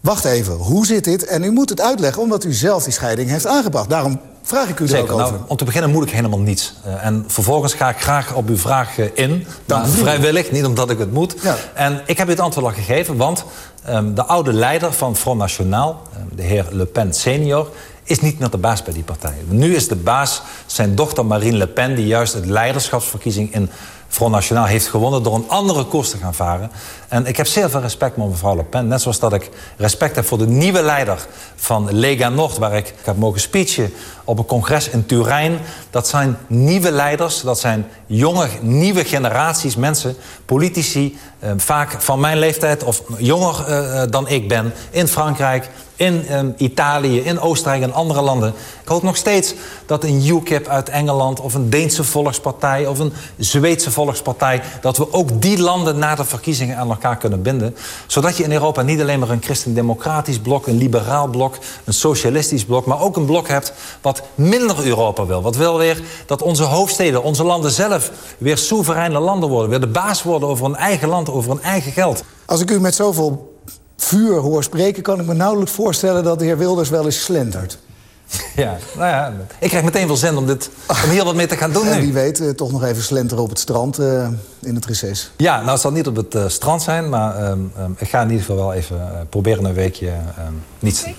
T: Wacht even, hoe zit dit? En u moet het uitleggen omdat u zelf die scheiding heeft aangebracht. Daarom vraag ik u
U: Zeker,
T: er ook over.
U: Nou, om te beginnen moet ik helemaal niets. Uh, en vervolgens ga ik graag op uw vraag uh, in. Maar vrijwillig, niet omdat ik het moet. Ja. En ik heb u het antwoord al gegeven, want um, de oude leider van Front National... Um, de heer Le Pen senior is niet meer de baas bij die partij. Nu is de baas zijn dochter Marine Le Pen... die juist het leiderschapsverkiezing in Front Nationaal heeft gewonnen... door een andere koers te gaan varen. En ik heb zeer veel respect voor mevrouw Le Pen. Net zoals dat ik respect heb voor de nieuwe leider van Lega Nord... waar ik, heb mogen speechen op een congres in Turijn. Dat zijn nieuwe leiders, dat zijn jonge, nieuwe generaties mensen... politici, eh, vaak van mijn leeftijd of jonger uh, dan ik ben... in Frankrijk, in Italië, in Oostenrijk en andere landen. Ik hoop nog steeds dat een UKIP uit Engeland... of een Deense volkspartij of een Zweedse volkspartij... dat we ook die landen na de verkiezingen aan elkaar kunnen binden. Zodat je in Europa niet alleen maar een christendemocratisch blok... een liberaal blok, een socialistisch blok... maar ook een blok hebt wat minder Europa wil. Wat wil weer dat onze hoofdsteden, onze landen zelf... weer soevereine landen worden. Weer de baas worden over een eigen land, over een eigen geld.
T: Als ik u met zoveel vuur hoor spreken... kan ik me nauwelijks voorstellen dat de heer Wilders wel eens slentert.
U: Ja, nou ja, ik krijg meteen wel zin om, dit, om hier wat mee te gaan doen
T: En
U: nu.
T: wie weet, uh, toch nog even slenteren op het strand uh, in het reces.
U: Ja, nou het zal niet op het uh, strand zijn... maar um, um, ik ga in ieder geval wel even proberen een weekje um, niets te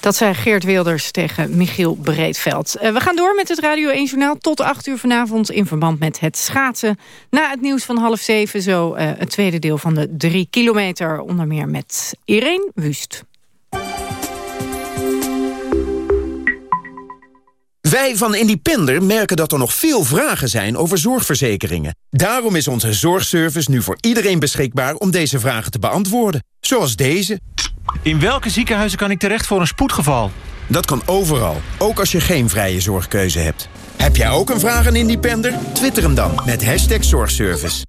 M: Dat zei Geert Wilders tegen Michiel Breedveld. We gaan door met het Radio 1 Journaal tot 8 uur vanavond... in verband met het schaatsen. Na het nieuws van half zeven zo het tweede deel van de drie kilometer. Onder meer met Irene Wust.
V: Wij van Independer merken dat er nog veel vragen zijn over zorgverzekeringen. Daarom is onze zorgservice nu voor iedereen beschikbaar om deze vragen te beantwoorden. Zoals deze.
W: In welke ziekenhuizen kan ik terecht voor een spoedgeval?
V: Dat kan overal, ook als je geen vrije zorgkeuze hebt. Heb jij ook een vraag aan Independer? Twitter hem dan met hashtag zorgservice.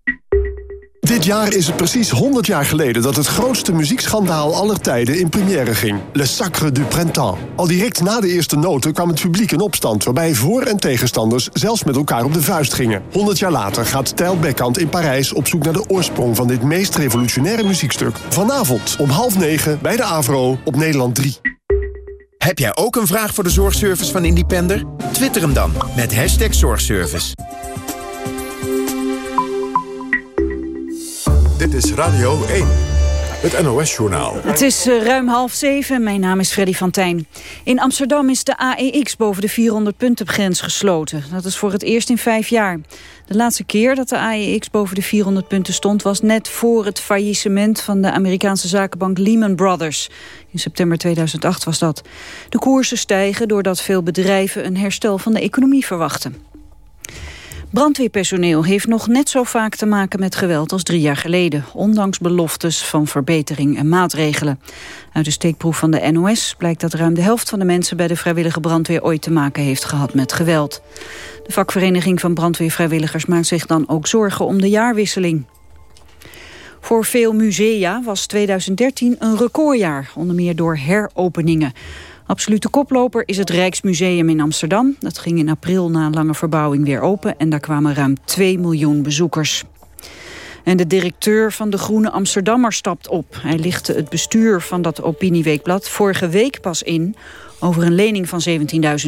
X: Dit jaar is het precies 100 jaar geleden dat het grootste muziekschandaal aller tijden in première ging. Le Sacre du Printemps. Al direct na de eerste noten kwam het publiek in opstand... waarbij voor- en tegenstanders zelfs met elkaar op de vuist gingen. 100 jaar later gaat Tijl Bekkant in Parijs op zoek naar de oorsprong... van dit meest revolutionaire muziekstuk. Vanavond om half negen bij de Avro op Nederland 3.
V: Heb jij ook een vraag voor de zorgservice van Independer? Twitter hem dan met hashtag zorgservice.
L: Dit is Radio 1. Het NOS-journaal.
B: Het is uh, ruim half zeven. Mijn naam is Freddy van Tijn. In Amsterdam is de AEX boven de 400 puntengrens gesloten. Dat is voor het eerst in vijf jaar. De laatste keer dat de AEX boven de 400 punten stond... was net voor het faillissement van de Amerikaanse zakenbank Lehman Brothers. In september 2008 was dat. De koersen stijgen doordat veel bedrijven een herstel van de economie verwachten. Brandweerpersoneel heeft nog net zo vaak te maken met geweld als drie jaar geleden, ondanks beloftes van verbetering en maatregelen. Uit de steekproef van de NOS blijkt dat ruim de helft van de mensen bij de vrijwillige brandweer ooit te maken heeft gehad met geweld. De vakvereniging van brandweervrijwilligers maakt zich dan ook zorgen om de jaarwisseling. Voor veel musea was 2013 een recordjaar, onder meer door heropeningen. Absolute koploper is het Rijksmuseum in Amsterdam. Dat ging in april na een lange verbouwing weer open... en daar kwamen ruim 2 miljoen bezoekers. En de directeur van de Groene Amsterdammer stapt op. Hij lichtte het bestuur van dat opinieweekblad vorige week pas in... over een lening van 17.000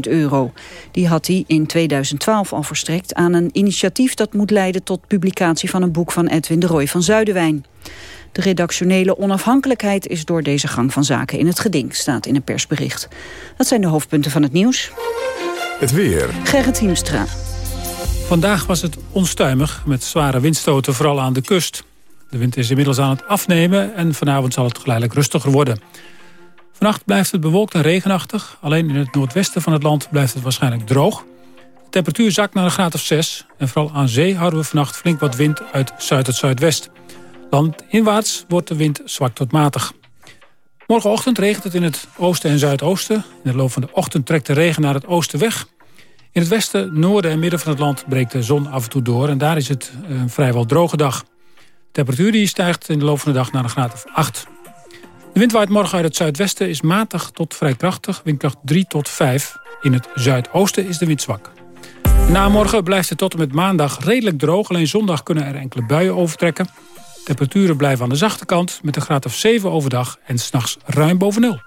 B: euro. Die had hij in 2012 al verstrekt aan een initiatief... dat moet leiden tot publicatie van een boek van Edwin de Roy van Zuidenwijn. De redactionele onafhankelijkheid is door deze gang van zaken in het geding, staat in een persbericht. Dat zijn de hoofdpunten van het nieuws.
L: Het weer.
B: Gerrit Hiemstra.
W: Vandaag was het onstuimig met zware windstoten, vooral aan de kust. De wind is inmiddels aan het afnemen en vanavond zal het geleidelijk rustiger worden. Vannacht blijft het bewolkt en regenachtig. Alleen in het noordwesten van het land blijft het waarschijnlijk droog. De temperatuur zakt naar een graad of 6. En vooral aan zee houden we vannacht flink wat wind uit zuid tot zuidwest. Landinwaarts wordt de wind zwak tot matig. Morgenochtend regent het in het oosten en zuidoosten. In de loop van de ochtend trekt de regen naar het oosten weg. In het westen, noorden en midden van het land breekt de zon af en toe door... en daar is het een vrijwel droge dag. De temperatuur die stijgt in de loop van de dag naar een graad of 8. De wind waait morgen uit het zuidwesten is matig tot vrij krachtig. Windkracht 3 tot 5. In het zuidoosten is de wind zwak. Na morgen blijft het tot en met maandag redelijk droog. Alleen zondag kunnen er enkele buien overtrekken. Temperaturen blijven aan de zachte kant met een graad of 7 overdag en s'nachts ruim boven nul.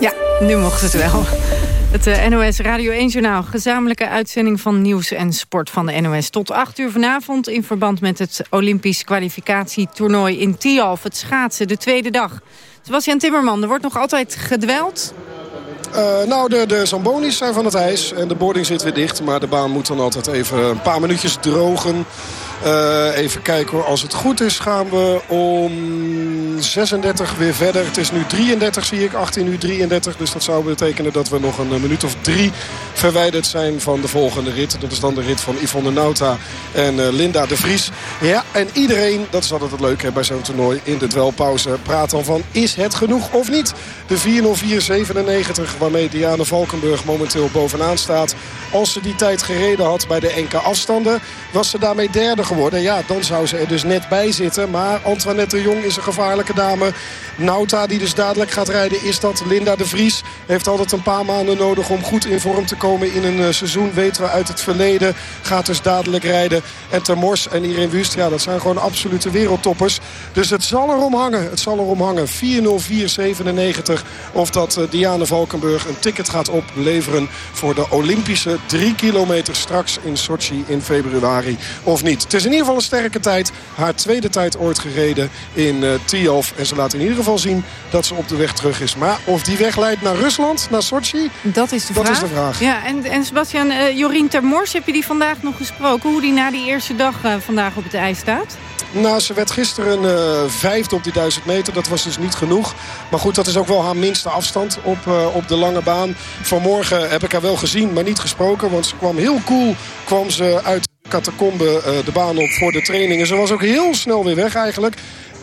M: Ja, nu mocht het wel. Het uh, NOS Radio 1-journaal. Gezamenlijke uitzending van nieuws en sport van de NOS. Tot 8 uur vanavond in verband met het Olympisch kwalificatietoernooi in Tialf. Het schaatsen, de tweede dag. Sebastian Timmerman, er wordt nog altijd gedweld.
O: Uh, nou, de, de Zambonis zijn van het ijs en de boarding zit weer dicht. Maar de baan moet dan altijd even een paar minuutjes drogen. Uh, even kijken hoor. Als het goed is gaan we om 36 weer verder. Het is nu 33 zie ik. 18 uur 33. Dus dat zou betekenen dat we nog een minuut of drie verwijderd zijn van de volgende rit. Dat is dan de rit van Yvonne Nauta en uh, Linda de Vries. Ja, en iedereen, dat is altijd het leuke bij zo'n toernooi in de dwelpauze, praat dan van is het genoeg of niet? De 4.04.97 waarmee Diana Valkenburg momenteel bovenaan staat. Als ze die tijd gereden had bij de NK afstanden, was ze daarmee derde geworden. Ja, dan zou ze er dus net bij zitten. Maar Antoinette de Jong is een gevaarlijke dame. Nauta, die dus dadelijk gaat rijden, is dat. Linda de Vries heeft altijd een paar maanden nodig om goed in vorm te komen in een uh, seizoen. Weten we uit het verleden. Gaat dus dadelijk rijden. En Termors en Irene Wust, ja, dat zijn gewoon absolute wereldtoppers. Dus het zal erom hangen. Het zal erom hangen. 4.04.97 of dat uh, Diane Valkenburg een ticket gaat opleveren... voor de Olympische drie kilometer straks in Sochi in februari of niet. Is in ieder geval een sterke tijd. Haar tweede tijd ooit gereden in uh, Tialf. En ze laat in ieder geval zien dat ze op de weg terug is. Maar of die weg leidt naar Rusland, naar Sochi...
M: Dat is de
O: dat
M: vraag.
O: Is de vraag.
M: Ja, en, en Sebastian, uh, Jorien Termors, heb je die vandaag nog gesproken? Hoe die na die eerste dag uh, vandaag op het ijs staat?
O: Nou, ze werd gisteren uh, vijfde op die duizend meter. Dat was dus niet genoeg. Maar goed, dat is ook wel haar minste afstand op, uh, op de lange baan. Vanmorgen heb ik haar wel gezien, maar niet gesproken. Want ze kwam heel cool kwam ze uit catacombe uh, de baan op voor de trainingen. Ze was ook heel snel weer weg eigenlijk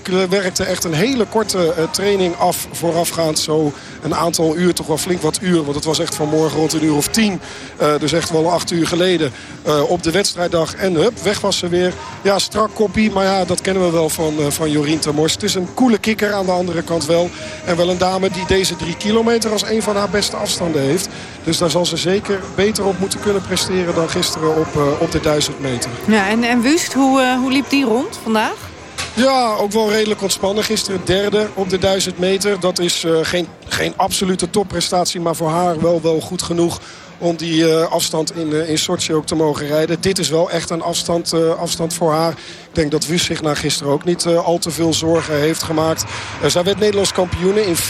O: werkte echt een hele korte training af voorafgaand. Zo een aantal uur, toch wel flink wat uur. Want het was echt vanmorgen rond een uur of tien. dus echt wel acht uur geleden op de wedstrijddag. En hup, weg was ze weer. Ja, strak koppie. Maar ja, dat kennen we wel van, van Jorien Termors. Het is een coole kikker aan de andere kant wel. En wel een dame die deze drie kilometer als een van haar beste afstanden heeft. Dus daar zal ze zeker beter op moeten kunnen presteren dan gisteren op, op de 1000 meter.
M: Ja, en, en Wust, hoe, hoe liep die rond vandaag?
O: Ja, ook wel redelijk ontspannen. Gisteren derde op de 1000 meter. Dat is uh, geen, geen absolute topprestatie, maar voor haar wel, wel goed genoeg om die uh, afstand in, uh, in Sochi ook te mogen rijden. Dit is wel echt een afstand, afstand voor haar denk dat Wus zich na gisteren ook niet uh, al te veel zorgen heeft gemaakt. Uh, zij werd Nederlands kampioen in 4.02.77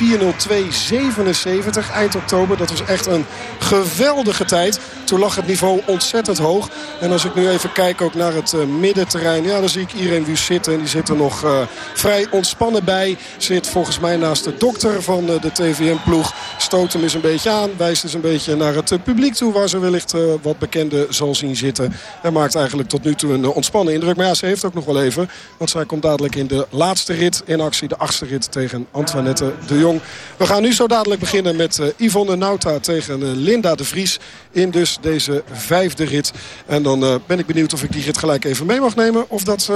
O: eind oktober. Dat was echt een geweldige tijd. Toen lag het niveau ontzettend hoog. En als ik nu even kijk ook naar het uh, middenterrein. Ja, dan zie ik Irene Wus zitten. En die zit er nog vrij ontspannen bij. Zit volgens mij naast de dokter van de TVM-ploeg. Stoot hem eens een beetje aan. Wijst eens een beetje naar het publiek toe. Waar ze wellicht wat bekende zal zien zitten. En maakt eigenlijk tot nu toe een ontspannen indruk. Maar ja, ze heeft ook nog wel even. Want zij komt dadelijk in de laatste rit in actie. De achtste rit tegen Antoinette de Jong. We gaan nu zo dadelijk beginnen met uh, Yvonne Nauta tegen uh, Linda de Vries. In dus deze vijfde rit. En dan uh, ben ik benieuwd of ik die rit gelijk even mee mag nemen. Of dat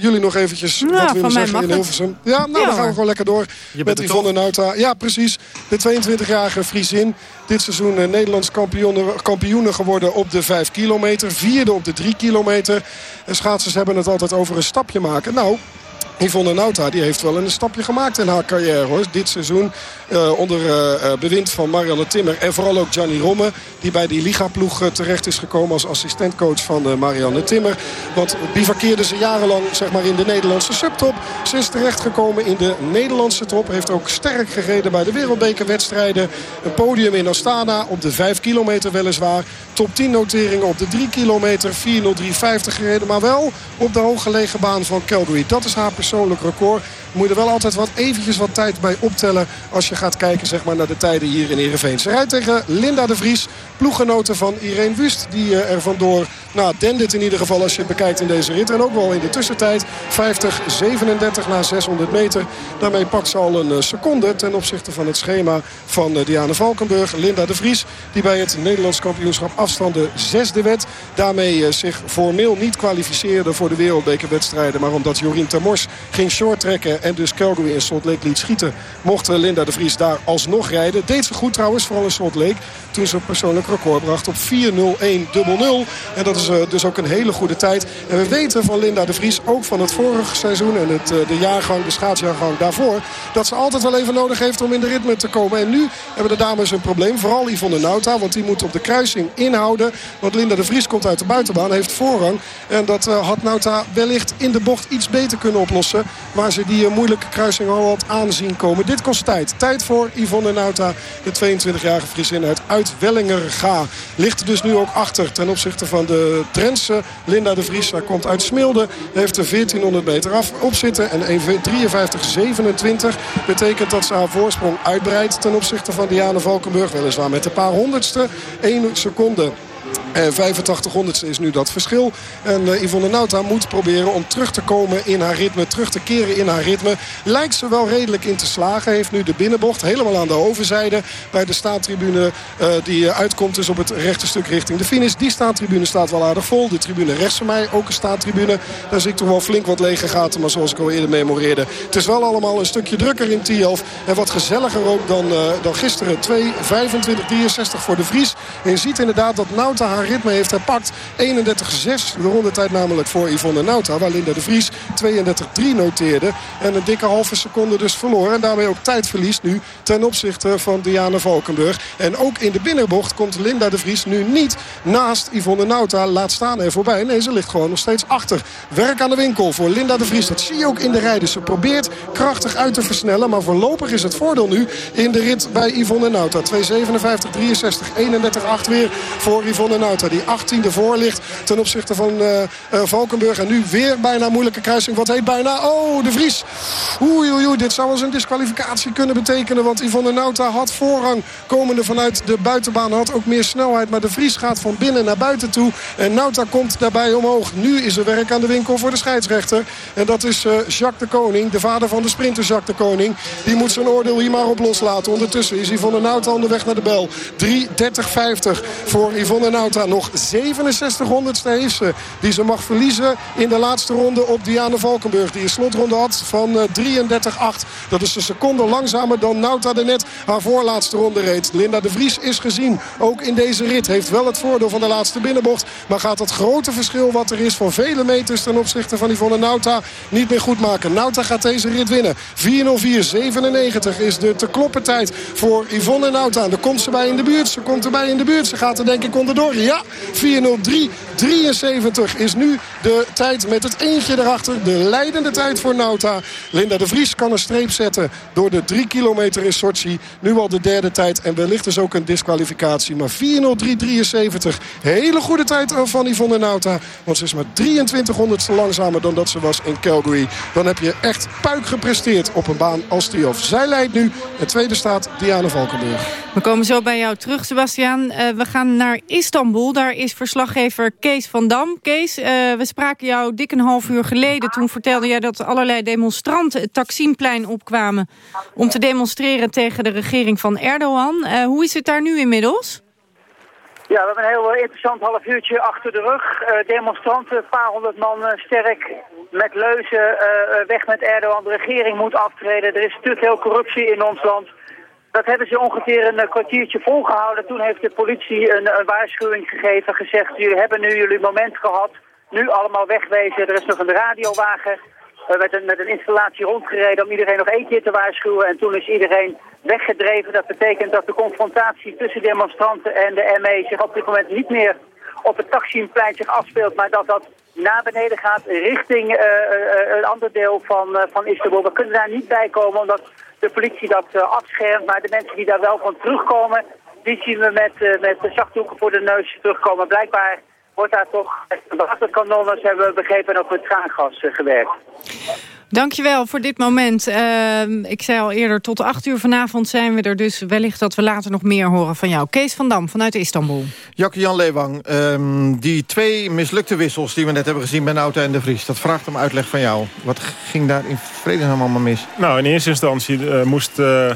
O: jullie nog eventjes
M: nou,
O: wat willen zeggen in Hilversum. Ja, nou ja, dan gaan we gewoon lekker door met Yvonne Nauta. Ja, precies. De 22-jarige Friesin. Dit seizoen Nederlands kampioenen, kampioenen geworden op de 5 kilometer. Vierde op de 3 kilometer. Schaatsers hebben het altijd over een stapje maken. Nou, Yvonne Nauta die heeft wel een stapje gemaakt in haar carrière. Hoor. Dit seizoen uh, onder uh, bewind van Marianne Timmer. En vooral ook Gianni Romme. Die bij die Liga-ploeg terecht is gekomen als assistentcoach van Marianne Timmer. Want bivakkeerde ze jarenlang zeg maar, in de Nederlandse subtop. Ze is terechtgekomen in de Nederlandse top. Heeft ook sterk gereden bij de wereldbekerwedstrijden. Een podium in Astana op de 5 kilometer weliswaar. Top 10 noteringen op de 3 kilometer. 4.03.50 gereden. Maar wel op de hooggelegen baan van Calgary. Dat is haar persoonlijk record moet je er wel altijd wat eventjes wat tijd bij optellen... als je gaat kijken zeg maar, naar de tijden hier in Ereveen. Ze rijdt tegen Linda de Vries, ploeggenoten van Irene Wust... die uh, er vandoor nou, dendert in ieder geval als je het bekijkt in deze rit. En ook wel in de tussentijd 50, 37 na 600 meter. Daarmee pakt ze al een uh, seconde ten opzichte van het schema van uh, Diana Valkenburg. Linda de Vries, die bij het Nederlands kampioenschap afstanden zesde wet. Daarmee zich formeel niet kwalificeerde voor de wereldbekerwedstrijden. Maar omdat Jorien Termors ging short trekken en dus Calgary in Salt liet schieten... mocht Linda de Vries daar alsnog rijden. Deed ze goed trouwens, vooral in Salt. Toen ze een persoonlijk record bracht op 4.01.00. En dat is uh, dus ook een hele goede tijd. En we weten van Linda de Vries, ook van het vorige seizoen... en het, uh, de jaargang, de schaatsjaargang daarvoor... dat ze altijd wel even nodig heeft om in de ritme te komen. En nu hebben de dames een probleem. Vooral Yvonne Nauta, want die moet op de kruising inhouden. Want Linda de Vries komt uit de buitenbaan, heeft voorrang. En dat had Nauta wellicht in de bocht iets beter kunnen oplossen. Waar ze die moeilijke kruising al wat aanzien komen. Dit kost tijd. Tijd voor Yvonne Nauta, de 22-jarige Friesin uit Uitwellingerga. Ligt dus nu ook achter ten opzichte van de Drentse Linda de Vries. Hij komt uit Smilde, heeft er 1400 meter af op zitten. En 1.53.27 betekent dat ze haar voorsprong uitbreidt ten opzichte van Diana Valkenburg. Weliswaar met een paar honderdste, 1 seconde. En 85 honderdste is nu dat verschil. En uh, Yvonne Nauta moet proberen om terug te komen in haar ritme. Terug te keren in haar ritme. Lijkt ze wel redelijk in te slagen. Heeft nu de binnenbocht helemaal aan de overzijde. Bij de staattribune uh, die uitkomt dus op het rechte stuk richting de finish. Die staattribune staat wel aardig vol. De tribune rechts van mij ook een staattribune. Daar zie ik toch wel flink wat lege gaten. Maar zoals ik al eerder memoreerde. Het is wel allemaal een stukje drukker in Tielf. En wat gezelliger ook dan, dan gisteren. 2.25.63 voor de Vries. En je ziet inderdaad dat Nauta haar ritme heeft herpakt. 31-6 de rondetijd namelijk voor Yvonne Nauta. Waar Linda de Vries 32-3 noteerde. En een dikke halve seconde dus verloren. En daarmee ook tijd verliest nu ten opzichte van Diana Valkenburg. En ook in de binnenbocht komt Linda de Vries nu niet naast Yvonne Nauta. Laat staan er voorbij. Nee, ze ligt gewoon nog steeds achter. Werk aan de winkel voor Linda de Vries. Dat zie je ook in de rijden. Ze probeert krachtig uit te versnellen. Maar voorlopig is het voordeel nu in de rit bij Yvonne Nauta. 2.57, 63, 31, 8 weer voor Yvonne Nauta. Nauta. Die 18e voor ligt ten opzichte van uh, uh, Valkenburg. En nu weer bijna moeilijke kruising. Wat heet bijna? Oh, de Vries. Oei, oei, oei. Dit zou eens een disqualificatie kunnen betekenen. Want Yvonne Nauta had voorrang komende vanuit de buitenbaan. Had ook meer snelheid. Maar de Vries gaat van binnen naar buiten toe. En Nauta komt daarbij omhoog. Nu is er werk aan de winkel voor de scheidsrechter. En dat is uh, Jacques de Koning. De vader van de sprinter Jacques de Koning. Die moet zijn oordeel hier maar op loslaten. Ondertussen is Yvonne Nauta onderweg naar de bel. 3.30.50 voor Yvonne Nauta. Nog 67 honderdste heeft ze. Die ze mag verliezen in de laatste ronde op Diane Valkenburg. Die een slotronde had van 33.8. Dat is een seconde langzamer dan Nauta de net haar voorlaatste ronde reed. Linda de Vries is gezien. Ook in deze rit heeft wel het voordeel van de laatste binnenbocht. Maar gaat het grote verschil wat er is van vele meters ten opzichte van Yvonne Nauta niet meer goed maken. Nauta gaat deze rit winnen. 4.04.97 is de te kloppen tijd voor Yvonne Nauta. Daar komt ze bij in de buurt. Ze komt erbij in de buurt. Ze gaat er denk ik onderdoor. Ja, 4.03.73 is nu de tijd met het eentje erachter. De leidende tijd voor Nauta. Linda de Vries kan een streep zetten door de 3 kilometer in. Nu al de derde tijd en wellicht dus ook een disqualificatie. Maar 4.03.73. Hele goede tijd van Yvonne Nauta. Want ze is maar 23 honderdste langzamer dan dat ze was in Calgary. Dan heb je echt puik gepresteerd op een baan als Triof. Zij leidt nu. Het tweede staat Diana Valkenburg.
M: We komen zo bij jou terug, Sebastiaan. Uh, we gaan naar Istanbul. Daar is verslaggever Kees van Dam. Kees, uh, we spraken jou dik een half uur geleden. Toen vertelde jij dat allerlei demonstranten het Taksimplein opkwamen... om te demonstreren tegen de regering van Erdogan. Uh, hoe is het daar nu inmiddels?
P: Ja, we hebben een heel interessant half uurtje achter de rug. Uh, demonstranten, een paar honderd man sterk, met leuzen, weg met Erdogan. De regering moet aftreden. Er is te veel corruptie in ons land. Dat hebben ze ongeveer een kwartiertje volgehouden. Toen heeft de politie een, een waarschuwing gegeven, gezegd... jullie hebben nu jullie moment gehad, nu allemaal wegwezen. Er is nog een radiowagen uh, met, een, met een installatie rondgereden om iedereen nog één keer te waarschuwen. En toen is iedereen weggedreven. Dat betekent dat de confrontatie tussen demonstranten en de ME zich op dit moment niet meer op het Taksimplein zich afspeelt, maar dat dat naar beneden gaat richting uh, een ander deel van, van Istanbul. We kunnen daar niet bij komen omdat de politie dat afschermt, maar de mensen die daar wel van terugkomen, die zien we met, met de zachthoeken voor de neus terugkomen. Blijkbaar wordt daar toch waterkanonnen, hebben we begrepen, ook met traangas gewerkt.
M: Dankjewel voor dit moment. Uh, ik zei al eerder, tot 8 uur vanavond zijn we er. Dus wellicht dat we later nog meer horen van jou. Kees van Dam vanuit Istanbul.
N: Jackie-Jan Leewang, um, die twee mislukte wissels... die we net hebben gezien bij Nauta en de Vries... dat vraagt om uitleg van jou. Wat ging daar in vredesnaam allemaal mis?
S: Nou, in eerste instantie uh, moest uh,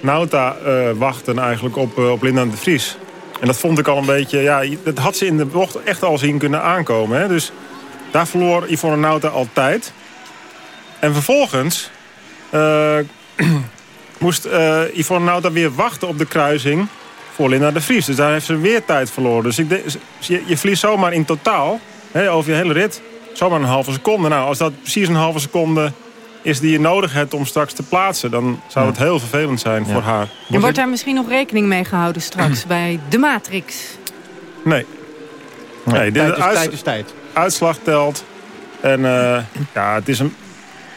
S: Nauta wachten eigenlijk op, op Linda de Vries. En dat vond ik al een beetje... Ja, dat had ze in de bocht echt al zien kunnen aankomen. Hè? Dus daar verloor Yvonne Nauta altijd... En vervolgens uh, moest uh, Yvonne Nauta weer wachten op de kruising voor Linda de Vries. Dus daar heeft ze weer tijd verloren. Dus ik je, je verliest zomaar in totaal, hè, over je hele rit, zomaar een halve seconde. Nou, als dat precies een halve seconde is die je nodig hebt om straks te plaatsen... dan zou het heel vervelend zijn voor haar.
M: En wordt daar misschien nog rekening mee gehouden straks bij de Matrix?
S: Nee.
N: Nee, nee dit tijd, is, tijd is tijd.
S: Uitslag telt. En uh, ja, het is een,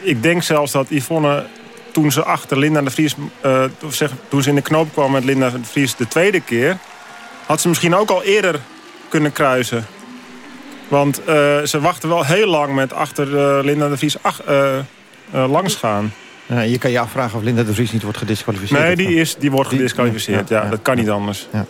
S: ik denk zelfs dat Yvonne, toen ze achter Linda de Vries... Uh, zeg, toen ze in de knoop kwam met Linda de Vries de tweede keer... had ze misschien ook al eerder kunnen kruisen. Want uh, ze wachten wel heel lang met achter uh, Linda de Vries ach, langs gaan.
N: Ja, je kan je afvragen of Linda de Vries niet wordt gedisqualificeerd.
S: Nee, die, is, die wordt gedisqualificeerd. Ja, dat kan niet anders. Ja.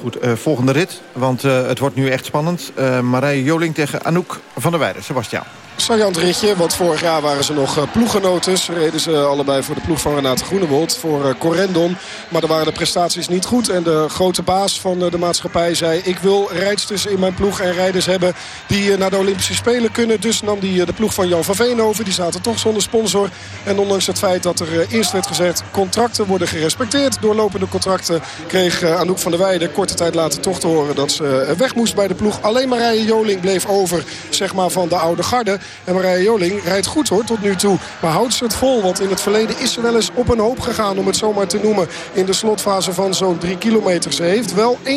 N: Goed, volgende rit. Want het wordt nu echt spannend. Marije Joling tegen Anouk van der Weijden. Sebastiaan.
O: Sajant ritje, want vorig jaar waren ze nog uh, ploeggenotes. Reden ze allebei voor de ploeg van Renate Groenewold, voor uh, Corendon. Maar daar waren de prestaties niet goed. En de grote baas van de maatschappij zei... ik wil rijdsters in mijn ploeg en rijders hebben die naar de Olympische Spelen kunnen. Dus nam die de ploeg van Jan van Veenhoven. Die zaten toch zonder sponsor. En ondanks het feit dat er eerst werd gezegd... contracten worden gerespecteerd. Doorlopende contracten kreeg Anouk van der Weijden korte tijd later toch te horen... dat ze weg moest bij de ploeg. Alleen Marije Joling bleef over zeg maar, van de oude garde. En Marije Joling rijdt goed hoor tot nu toe. Maar houdt ze het vol. Want in het verleden is ze wel eens op een hoop gegaan. Om het zomaar te noemen. In de slotfase van zo'n 3 kilometer. Ze heeft wel 1,2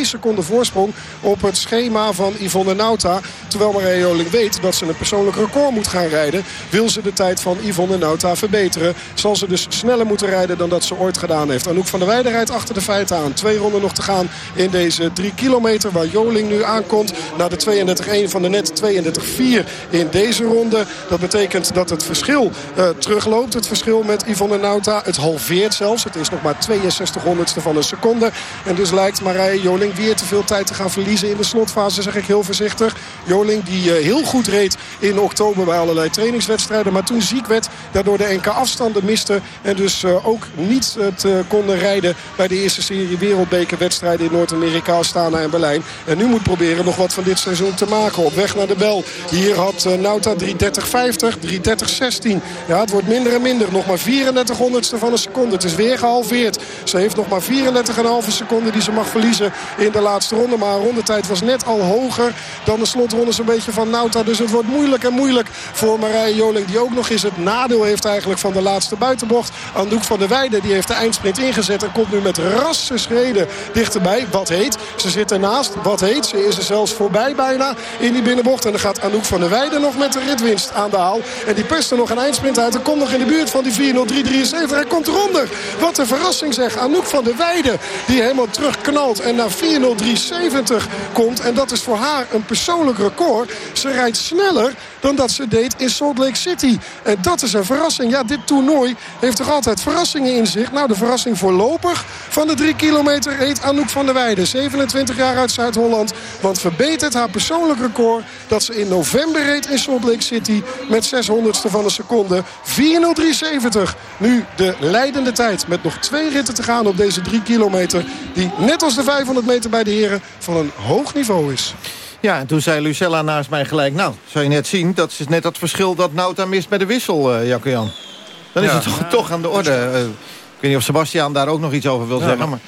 O: seconden voorsprong op het schema van Yvonne Nauta. Terwijl Marije Joling weet dat ze een persoonlijk record moet gaan rijden. Wil ze de tijd van Yvonne Nauta verbeteren. Zal ze dus sneller moeten rijden dan dat ze ooit gedaan heeft. Anouk van der Weijden rijdt achter de feiten aan. Twee ronden nog te gaan in deze 3 kilometer. Waar Joling nu aankomt. Na de 32-1 van de net 32-4 in deze ronde. Dat betekent dat het verschil uh, terugloopt. Het verschil met Yvonne Nauta. Het halveert zelfs. Het is nog maar 62 honderdste van een seconde. En dus lijkt Marije Joling weer te veel tijd te gaan verliezen in de slotfase. Zeg ik heel voorzichtig. Joling die uh, heel goed reed in oktober bij allerlei trainingswedstrijden. Maar toen ziek werd. Daardoor de NK afstanden miste. En dus uh, ook niet het konden rijden bij de eerste serie wereldbekerwedstrijden in Noord-Amerika, Astana en Berlijn. En nu moet proberen nog wat van dit seizoen te maken. Op weg naar de bel. Hier had Nauta 3.30.50, 3.30.16. Ja, het wordt minder en minder. Nog maar 34 honderdste van een seconde. Het is weer gehalveerd. Ze heeft nog maar 34,5 seconden die ze mag verliezen in de laatste ronde. Maar haar rondetijd was net al hoger dan de slotronde zo'n beetje van Nauta. Dus het wordt moeilijk en moeilijk voor Marije Joling. Die ook nog eens het nadeel heeft eigenlijk van de laatste buitenbocht. Anouk van der Weijden die heeft de eindsprint ingezet. En komt nu met rassen schreden dichterbij. Wat heet. Ze zit ernaast. Wat heet. Ze is er zelfs voorbij bijna in die binnenbocht. En dan gaat Anouk van der Weijden nog met de ritwinst aan de haal. En die pest er nog een eindsprint uit. Er komt nog in de buurt van die 4.03.73. Hij komt eronder. Wat een verrassing zeg. Anouk van der Weijden die helemaal terugknalt. En naar 4.03.70 komt. En dat is voor haar een persoonlijk record. Ze rijdt sneller dan dat ze deed in Salt Lake City. En dat is een verrassing. Ja, dit toernooi heeft toch altijd verrassingen in zich. Nou, de verrassing voorlopig van de 3 kilometer heet Anouk van der Weijden. 27 jaar uit Zuid-Holland. Want verbetert haar persoonlijk record dat ze in november reed in Salt Lake City... met 600ste van een seconde. 4.03.70. Nu de leidende tijd met nog twee ritten te gaan op deze 3 kilometer... die net als de 500 meter bij de heren van een hoog niveau is.
N: Ja, en toen zei Lucella naast mij gelijk... nou, zou je net zien, dat is net dat verschil dat Nauta mist bij de wissel, uh, Jacco-Jan. Dan is ja. het toch, toch, aan de orde. Uh, ik weet niet of Sebastian daar ook nog iets over wil ja, zeggen. Maar...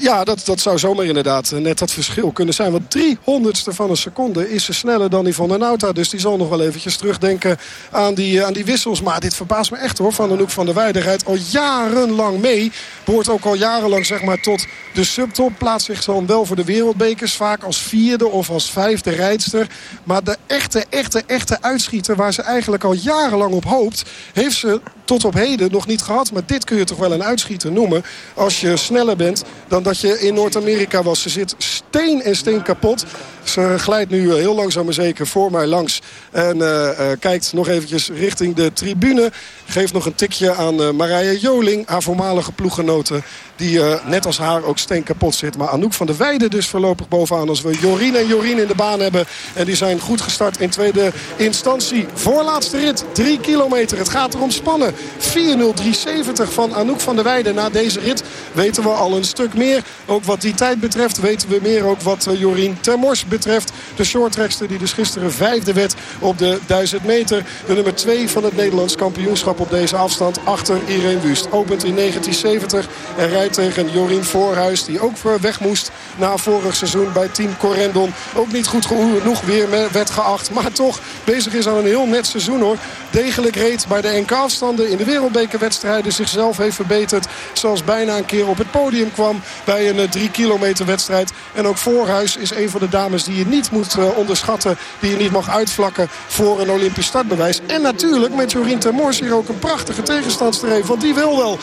O: Ja, dat, dat zou zomaar inderdaad eh, net dat verschil kunnen zijn. Want 300ste van een seconde is ze sneller dan Yvonne Nauta. Dus die zal nog wel eventjes terugdenken aan die, aan die wissels. Maar dit verbaast me echt hoor. Van Anouk van der Weijden rijdt al jarenlang mee. Behoort ook al jarenlang zeg maar tot de subtop. Plaatst zich dan wel voor de wereldbekers. Vaak als vierde of als vijfde rijdster. Maar de echte, echte, echte uitschieter waar ze eigenlijk al jarenlang op hoopt... heeft ze tot op heden nog niet gehad. Maar dit kun je toch wel een uitschieter noemen. Als je sneller bent dan dat je in Noord-Amerika was. Ze zit steen en steen kapot. Ze glijdt nu heel langzaam maar zeker voor mij langs. En uh, uh, kijkt nog eventjes richting de tribune. Geeft nog een tikje aan uh, Marije Joling, haar voormalige ploeggenoten. Die net als haar ook steen kapot zit. Maar Anouk van der Weijden dus voorlopig bovenaan. Als we Jorien en Jorien in de baan hebben. En die zijn goed gestart in tweede instantie. Voorlaatste rit, drie kilometer. Het gaat erom spannen. 4.03.70 van Anouk van der Weijden. Na deze rit weten we al een stuk meer. Ook wat die tijd betreft weten we meer ook wat Jorien Termors betreft. De shorttrackster die dus gisteren vijfde werd op de 1000 meter. De nummer 2 van het Nederlands kampioenschap op deze afstand. Achter Irene Wust. Opent in 1970 en rijdt tegen Jorien Voorhuis. Die ook weg moest na vorig seizoen bij Team Corendon. Ook niet goed genoeg weer werd geacht. Maar toch bezig is aan een heel net seizoen hoor. Degelijk reed bij de NK-afstanden in de wereldbekerwedstrijden. Zichzelf heeft verbeterd. Zelfs bijna een keer op het podium kwam bij een 3 kilometer wedstrijd. En ook Voorhuis is een van de dames die je niet moet uh, onderschatten. Die je niet mag uitvlakken voor een Olympisch startbewijs. En natuurlijk met Jorien Termors hier ook een prachtige tegenstandster heeft. Want die wil wel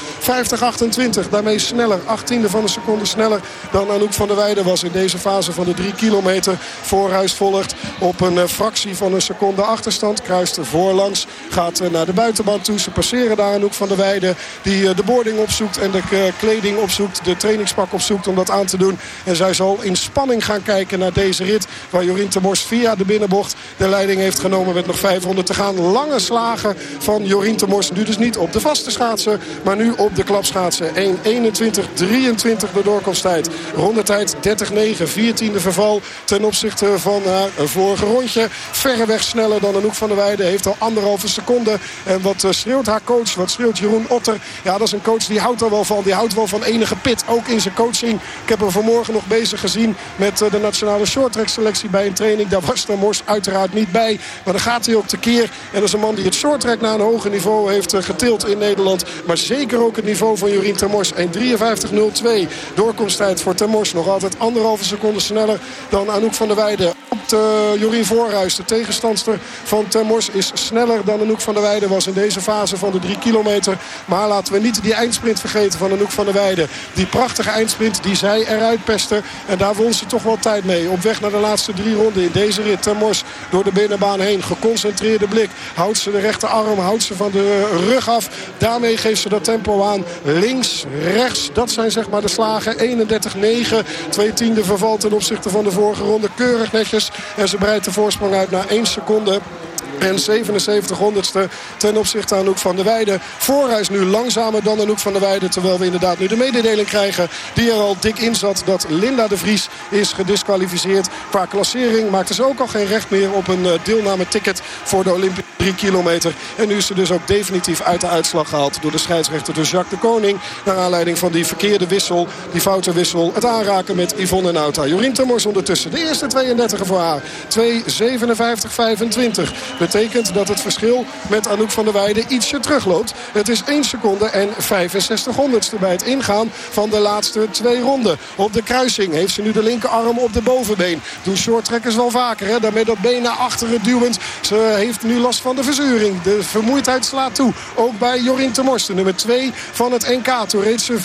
O: 50-28. Daarmee sneller. 18e van een seconde sneller dan Anouk van der Weijden was in deze fase van de 3 kilometer. Voorhuis volgt op een uh, fractie van een seconde achterstand. Kruist voorlangs. Gaat uh, naar de buitenband toe. Ze passeren daar Anouk van der Weijden. Die de boarding opzoekt en de kleding opzoekt. De trainingspak opzoekt om dat aan te doen. En zij zal in spanning gaan kijken naar deze rit. Waar Jorien Temors via de binnenbocht de leiding heeft genomen met nog 500 te gaan. Lange slagen van Jorien Temors. Nu dus niet op de vaste schaatsen, maar nu op de klapschaatsen. 1.21.23 de doorkomsttijd. Rondetijd 30.9, 14e verval ten opzichte van haar vorige rondje. Verreweg sneller dan Anouk van der Weijden. Heeft al anderhalve seconde. En wat schreeuwt haar coach, wat schreeuwt Jeroen Otter. Ja, dat is een coach die houdt er wel van. Die houdt wel van enige pit. Ook in zijn coaching. Ik heb hem vanmorgen nog bezig gezien met de nationale shorttrack selectie bij een training. Daar was de Mors uiteraard niet bij. Maar dan gaat hij ook tekeer. En dat is een man die het shorttrack naar een hoger niveau heeft getild in Nederland. Maar zeker ook het niveau van Jorien Termors. 1.53.02. Doorkomsttijd voor Termors. Nog altijd anderhalve seconde sneller dan Anouk van der Weijden. Op de Jorien Voorhuis, de tegenstandster van Termors, is sneller dan Anouk van der Weijden was in deze fase van de drie kilometer. Maar laten we niet die eindsprint vergeten van Anouk van der Weijden. Die prachtige eindsprint die zij eruit pesten. En daar won ze toch wel tijd mee. Op weg naar de laatste drie ronden in deze rit. Termors door de binnenbaan heen. Geconcentreerde blik. Houdt ze de rechterarm, houdt ze van de rug af. Daarmee geeft ze dat tempo aan. Links, rechts, dat zijn zeg maar de slagen. 31-9. Twee tiende vervalt ten opzichte van de vorige ronde. Keurig netjes. En ze breidt de voorsprong uit naar 1 seconde. En 77 honderdste ten opzichte aan Anouk van der Weijden. Voorhuis nu langzamer dan Anouk van der Weijden. Terwijl we inderdaad nu de mededeling krijgen die er al dik in zat. Dat Linda de Vries is gedisqualificeerd. Qua klassering maakte ze ook al geen recht meer op een deelnameticket voor de Olympische 3 kilometer. En nu is ze dus ook definitief uit de uitslag gehaald door de scheidsrechter. Door Jacques de Koning. Naar aanleiding van die verkeerde wissel, die foute wissel. Het aanraken met Yvonne Nauta. Jorien Temors ondertussen de eerste 32 voor haar. 2.57.25 betekent dat het verschil met Anouk van der Weijden ietsje terugloopt. Het is 1 seconde en 65 honderdste bij het ingaan van de laatste twee ronden. Op de kruising heeft ze nu de linkerarm op de bovenbeen. Doen shorttrekkers wel vaker. Hè? Daarmee dat been naar achteren duwend. Ze heeft nu last van de verzuring. De vermoeidheid slaat toe. Ook bij Jorien Temors, de nummer 2 van het NK. Toen reed ze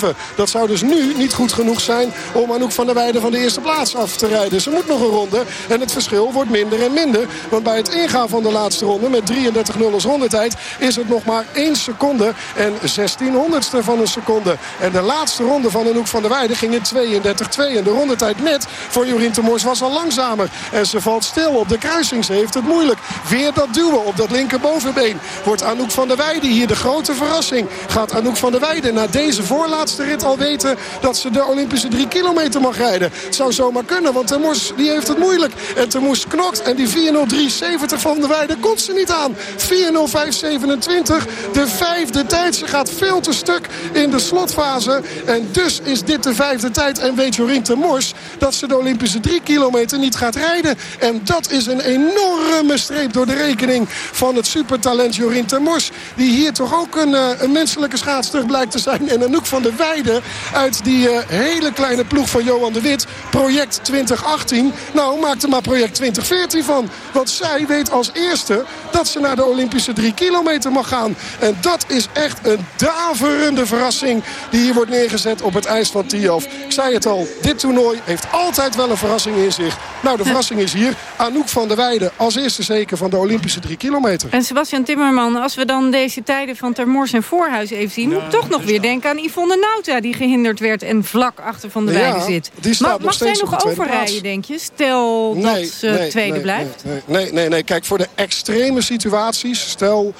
O: 4.04.07. Dat zou dus nu niet goed genoeg zijn om Anouk van der Weijden van de eerste plaats af te rijden. Ze moet nog een ronde en het verschil wordt minder en minder. Want bij het ingaan van de laatste ronde met 33-0 als rondetijd... is het nog maar 1 seconde en 16 honderdste van een seconde. En de laatste ronde van Anouk van der Weijden ging in 32-2. En de rondetijd net voor Jorien Temors was al langzamer. En ze valt stil op de kruising. Ze heeft het moeilijk. Weer dat duwen op dat linkerbovenbeen. Wordt Anouk van der Weijden hier de grote verrassing. Gaat Anouk van der Weijden na deze voorlaatste rit al weten... dat ze de Olympische 3 kilometer mag rijden? Het zou zomaar kunnen, want Temors die heeft het moeilijk. En Temors knokt en die 4.03.70 van der Weijden komt ze niet aan. 4.05.27, de vijfde tijd. Ze gaat veel te stuk in de slotfase. En dus is dit de vijfde tijd. En weet Jorien Temors dat ze de Olympische 3 kilometer niet gaat rijden. En dat is een enorme streep door de rekening van het supertalent Jorien Temors. Die hier toch ook een, uh, een menselijke schaatster blijkt te zijn. En Anouk van der Weijden uit die uh, hele kleine ploeg van Johan de Wit. Project 2018. Nou, maak er maar project 2014 van. Want zij weet als eerste dat ze naar de Olympische 3 kilometer mag gaan. En dat is echt een daverende verrassing die hier wordt neergezet op het ijs van Tialf. Ik zei het al, dit toernooi heeft altijd wel een verrassing in zich. Nou, de verrassing is hier. Anouk van der Weijden als eerste zeker van de Olympische 3 kilometer.
M: En Sebastian Timmerman, als we dan deze tijden van Termors en Voorhuis even zien... moet ik toch nog weer denken aan Yvonne Nauta... die gehinderd werd en vlak achter Van der Weijden
O: ja,
M: zit.
O: Die staat
M: Ma
O: nog
M: mag zij nog overrijden,
O: plaats.
M: denk je? Stel
O: Nee,
M: dat ze
O: nee,
M: tweede
O: nee,
M: blijft.
O: Nee, nee, nee, nee. Kijk, voor de extreme situaties... stel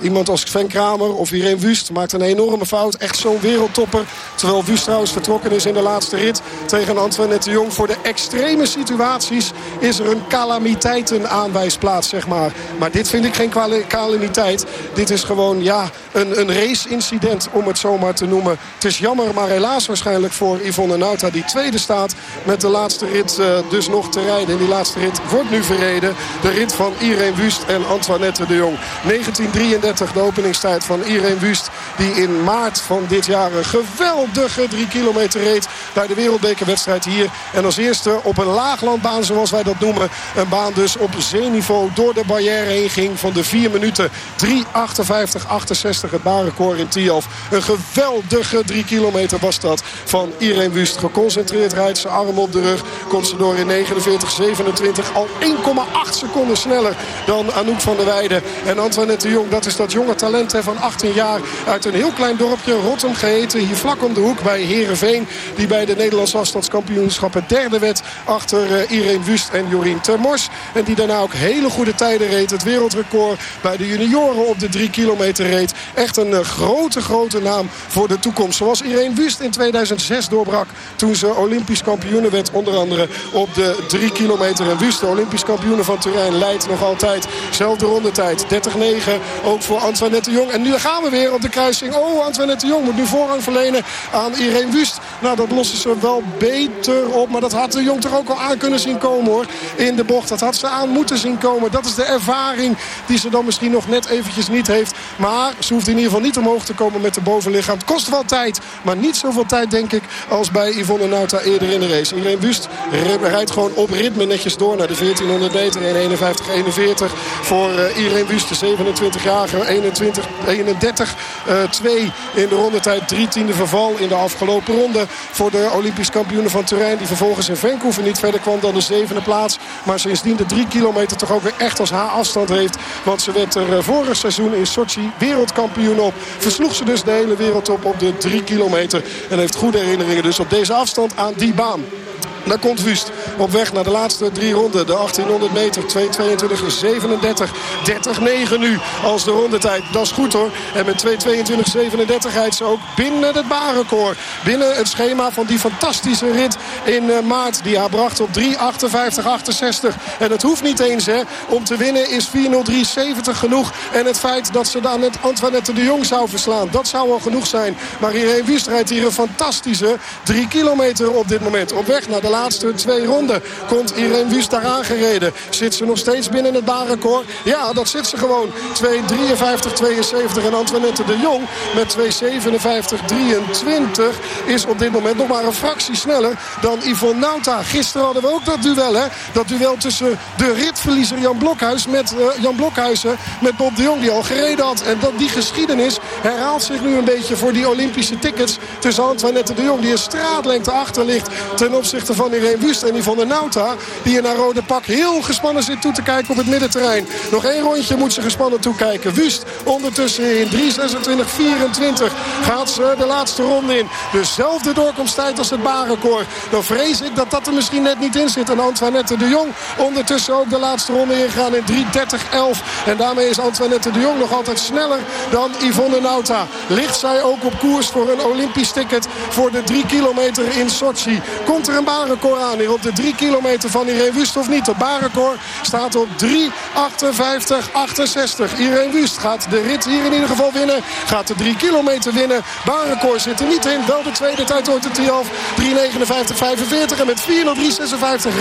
O: iemand als Sven Kramer of Irene Wust maakt een enorme fout. Echt zo'n wereldtopper. Terwijl Wust trouwens vertrokken is in de laatste rit tegen Antoinette de Jong. Voor de extreme situaties is er een calamiteitenaanwijsplaats, zeg maar. Maar dit vind ik geen calamiteit. Dit is gewoon, ja, een, een race-incident, om het zo maar te noemen. Het is jammer, maar helaas waarschijnlijk voor Yvonne Nauta... die tweede staat met de laatste rit eh, dus nog te rijden. En die laatste rit wordt nu verreden. De rit van Irene Wust en Antoinette de Jong. 1933, de openingstijd van Irene Wust... die in maart van dit jaar een geweldige drie kilometer reed... bij de wereldbekerwedstrijd hier. En als eerste op een laaglandbaan, zoals wij dat noemen... een baan dus op zeeniveau door de barrière heen ging... van de 4 minuten 3.58.68 het baanrecord in Tialf. Een geweldige drie kilometer was dat van Irene Wust. Geconcentreerd rijdt ze arm op de rug. Komt ze door in 49.27. Al 1,8 seconden sneller dan Anouk van der Weijden. En Antoinette de Jong, dat is dat jonge talent hè, van 18 jaar... uit een heel klein dorpje, Rotterdam geheten. Hier vlak om de hoek bij Heerenveen. Die bij de Nederlandse afstandskampioenschappen derde werd. Achter eh, Irene Wust en Jorien Termors. En die daarna ook hele goede tijden reed. Het wereldrecord bij de junioren op de 3 kilometer reed. Echt een eh, grote, grote naam voor de toekomst. Zoals Irene Wust in 2006 doorbrak. Toen ze Olympisch kampioene werd. Onder andere op de 3 kilometer. En Wust, de Olympisch kampioene van Turijn, leidt nog altijd. Zelfde rondetijd. 30-9. Ook voor Antoinette de Jong. En nu gaan we weer op de kruising kruising. Oh, Antoinette de Jong moet nu voorrang verlenen aan Irene Wust. Nou, dat lossen ze wel beter op. Maar dat had de Jong toch ook al aan kunnen zien komen hoor. In de bocht. Dat had ze aan moeten zien komen. Dat is de ervaring die ze dan misschien nog net eventjes niet heeft. Maar ze hoeft in ieder geval niet omhoog te komen met de bovenlichaam. Het kost wel tijd. Maar niet zoveel tijd denk ik als bij Yvonne Nauta eerder in de race. Irene Wust rijdt gewoon op ritme netjes door naar de 1400 meter. In 51-41 voor uh, Irene Wust. De 27-jarige. 21, 31, uh, 2 in de rondetijd. Drie tiende verval in de afgelopen ronde. Voor de Olympisch kampioenen van Turijn. Die vervolgens in Vancouver niet verder kwam dan de zevende plaats. Maar sindsdien de drie kilometer toch ook weer echt als haar afstand heeft. Want ze werd er uh, vorig seizoen in Sochi wereldkampioen op. Versloeg ze dus de hele wereld op op de drie kilometer. En heeft goede herinneringen dus op deze afstand aan die baan. Daar komt Wust op weg naar de laatste drie ronden. De 1800 meter, 2.22, 37, 30, nu als de rondetijd. Dat is goed hoor. En met 2.22, 37 rijdt ze ook binnen het baanrecord. Binnen het schema van die fantastische rit in uh, maart. Die haar bracht op 3.58, 68. En het hoeft niet eens hè. Om te winnen is 4.03.70 genoeg. En het feit dat ze daar net Antoinette de Jong zou verslaan. Dat zou al genoeg zijn. Maar Irene Wust rijdt hier een fantastische 3 kilometer op dit moment. Op weg naar de laatste twee ronden komt Irene Wust daar aangereden. Zit ze nog steeds binnen het baanrecord? Ja, dat zit ze gewoon. 2.53-72 en Antoinette de Jong met 2.57-23 is op dit moment nog maar een fractie sneller dan Yvonne Nauta. Gisteren hadden we ook dat duel, hè? Dat duel tussen de ritverliezer Jan Blokhuis met uh, Jan Blokhuizen met Bob de Jong die al gereden had. En dat, die geschiedenis herhaalt zich nu een beetje voor die Olympische tickets tussen Antoinette de Jong die een straatlengte achter ligt ten opzichte van van Irene Wust en Yvonne Nauta. Die in haar rode pak heel gespannen zit toe te kijken op het middenterrein. Nog één rondje moet ze gespannen toekijken. Wust ondertussen in 3.26.24 gaat ze de laatste ronde in. Dezelfde doorkomsttijd als het baanrecord. Dan vrees ik dat dat er misschien net niet in zit. En Antoinette de Jong ondertussen ook de laatste ronde ingaan in 3.30.11. En daarmee is Antoinette de Jong nog altijd sneller dan Yvonne Nauta. Ligt zij ook op koers voor een Olympisch ticket voor de 3 kilometer in Sochi. Komt er een baanrecord baanrecord aan hier op de 3 kilometer van Irene Wust of niet. Het baanrecord staat op 3.58.68. Irene Wust gaat de rit hier in ieder geval winnen. Gaat de 3 kilometer winnen. Baanrecord zit er niet in. Wel de tweede tijd ooit de Tialf. 3.59.45 en met 4.03.56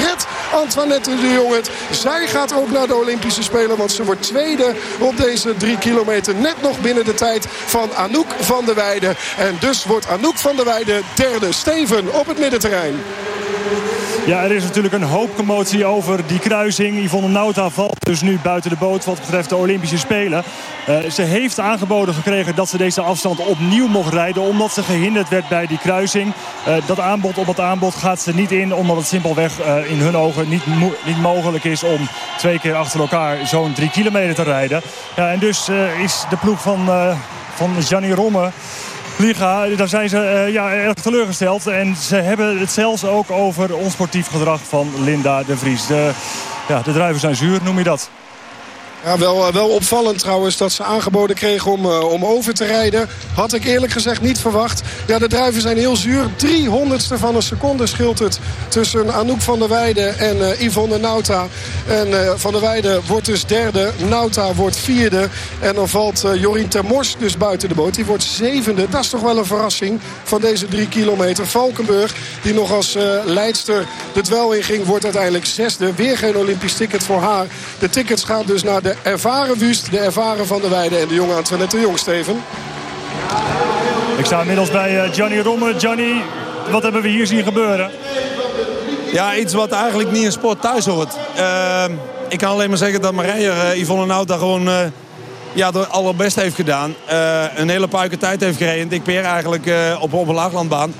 O: redt Antoinette de Jong het. Zij gaat ook naar de Olympische Spelen. Want ze wordt tweede op deze 3 kilometer. Net nog binnen de tijd van Anouk van der Weijden. En dus wordt Anouk van der Weijden derde. Steven op het middenterrein.
Y: Ja, er is natuurlijk een hoop commotie over die kruising. Yvonne Nauta valt dus nu buiten de boot wat betreft de Olympische Spelen. Uh, ze heeft aangeboden gekregen dat ze deze afstand opnieuw mocht rijden... omdat ze gehinderd werd bij die kruising. Uh, dat aanbod op het aanbod gaat ze niet in... omdat het simpelweg uh, in hun ogen niet, niet mogelijk is... om twee keer achter elkaar zo'n drie kilometer te rijden. Ja, en dus is de ploeg van, van Gianni Romme... Liga, daar zijn ze uh, ja, erg teleurgesteld. En ze hebben het zelfs ook over onsportief gedrag van Linda de Vries. De, ja, de druiven zijn zuur, noem je dat?
O: Ja, wel, wel opvallend trouwens dat ze aangeboden kregen om, uh, om over te rijden. Had ik eerlijk gezegd niet verwacht. Ja, de druiven zijn heel zuur. 300ste van een seconde scheelt het tussen Anouk van der Weijden en uh, Yvonne Nauta. En Van der Weijden wordt dus derde. Nauta wordt vierde. En dan valt Jorien Termors dus buiten de boot. Die wordt zevende. Dat is toch wel een verrassing van deze drie kilometer. Valkenburg, die nog als leidster de dwel in ging, wordt uiteindelijk zesde. Weer geen Olympisch ticket voor haar. De tickets gaan dus naar de ervaren Wust, de ervaren Van der Weijden en de jonge Antoinette de Jong, Steven.
Y: Ik sta inmiddels bij uh, Gianni Romme. Gianni, wat hebben we hier zien gebeuren?
Z: Ja, iets wat eigenlijk niet in sport thuis hoort. Uh, ik kan alleen maar zeggen dat Marije uh, Yvonne Nauta gewoon uh, ja, het allerbest heeft gedaan. een hele puike tijd heeft gereden. Dick Peer eigenlijk op, op een laaglandbaan.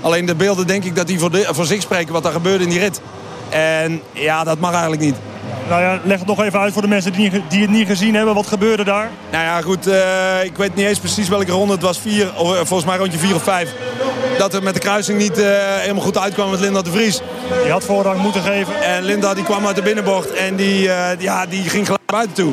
Z: Alleen de beelden denk ik dat die voor, de, voor zich spreken wat er gebeurde in die rit. En ja, dat mag eigenlijk niet.
Y: Nou ja, leg het nog even uit voor de mensen die, die het niet gezien hebben. Wat gebeurde daar?
Z: Nou ja, goed. Uh, ik weet niet eens precies welke ronde. Het was vier, of, volgens mij rondje vier of vijf. Dat het met de kruising niet uh, helemaal goed uitkwam met Linda de Vries.
Y: Die had voorrang moeten geven.
Z: En Linda die kwam uit de binnenbocht en die, uh, ja, die ging gelijk buiten toe.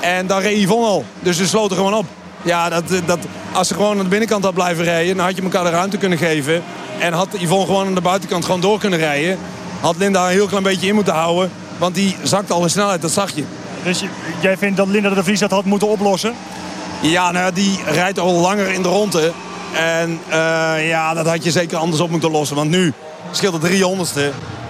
Z: En dan reed Yvonne al. Dus ze sloten gewoon op. Ja, dat, dat, als ze gewoon aan de binnenkant had blijven rijden... dan had je elkaar de ruimte kunnen geven. En had Yvonne gewoon aan de buitenkant gewoon door kunnen rijden. Had Linda een heel klein beetje in moeten houden. Want die zakt al in snelheid, dat zag je.
Y: Dus jij vindt dat Linda de Vries dat had moeten oplossen?
Z: Ja, nou, die rijdt al langer in de ronde. En uh, ja, dat had je zeker anders op moeten lossen. Want nu scheelt het 300ste.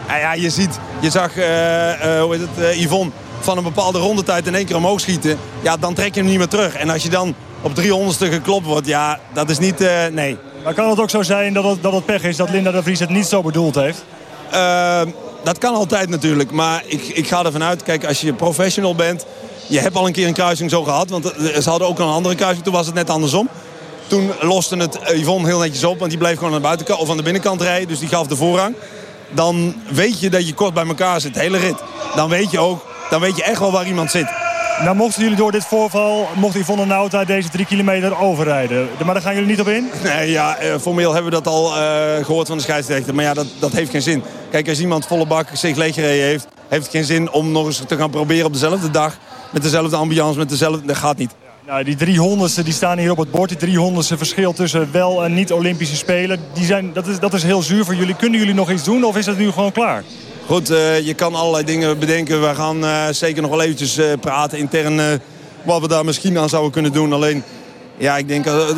Z: En ja, je ziet, je zag, uh, uh, hoe heet het, Yvonne van een bepaalde rondetijd in één keer omhoog schieten. Ja, dan trek je hem niet meer terug. En als je dan op 300ste geklopt wordt, ja, dat is niet, nee.
Y: Maar kan het ook zo zijn dat het, dat het pech is dat Linda de Vries het niet zo bedoeld heeft?
Z: Dat kan altijd natuurlijk. Maar ik, ik ga ervan uit, kijk, als je professional bent... Je hebt al een keer een kruising zo gehad. Want ze hadden ook een andere kruising. Toen was het net andersom. Toen loste het Yvonne heel netjes op. Want die bleef gewoon aan de buitenkant of aan de binnenkant rijden. Dus die gaf de voorrang. Dan weet je dat je kort bij elkaar zit. De hele rit. Dan weet je ook. Dan weet je echt wel waar iemand zit.
Y: Nou mochten jullie door dit voorval, mocht Yvonne Nauta deze drie kilometer overrijden. Maar daar gaan jullie niet op in?
Z: Nee, ja, eh, formeel hebben we dat al uh, gehoord van de scheidsrechter. Maar ja, dat, dat heeft geen zin. Kijk, als iemand volle bak zich leeggereden heeft... heeft het geen zin om nog eens te gaan proberen op dezelfde dag... met dezelfde ambiance, met dezelfde... Dat gaat niet.
Y: Nou, die 300ste die staan hier op het bord. Die 300ste verschil tussen wel en niet-Olympische Spelen. Die zijn, dat, is, dat is heel zuur voor jullie. Kunnen jullie nog iets doen of is het nu gewoon klaar?
Z: Goed, uh, je kan allerlei dingen bedenken. We gaan uh, zeker nog wel eventjes uh, praten intern wat we daar misschien aan zouden kunnen doen. Alleen, ja, ik denk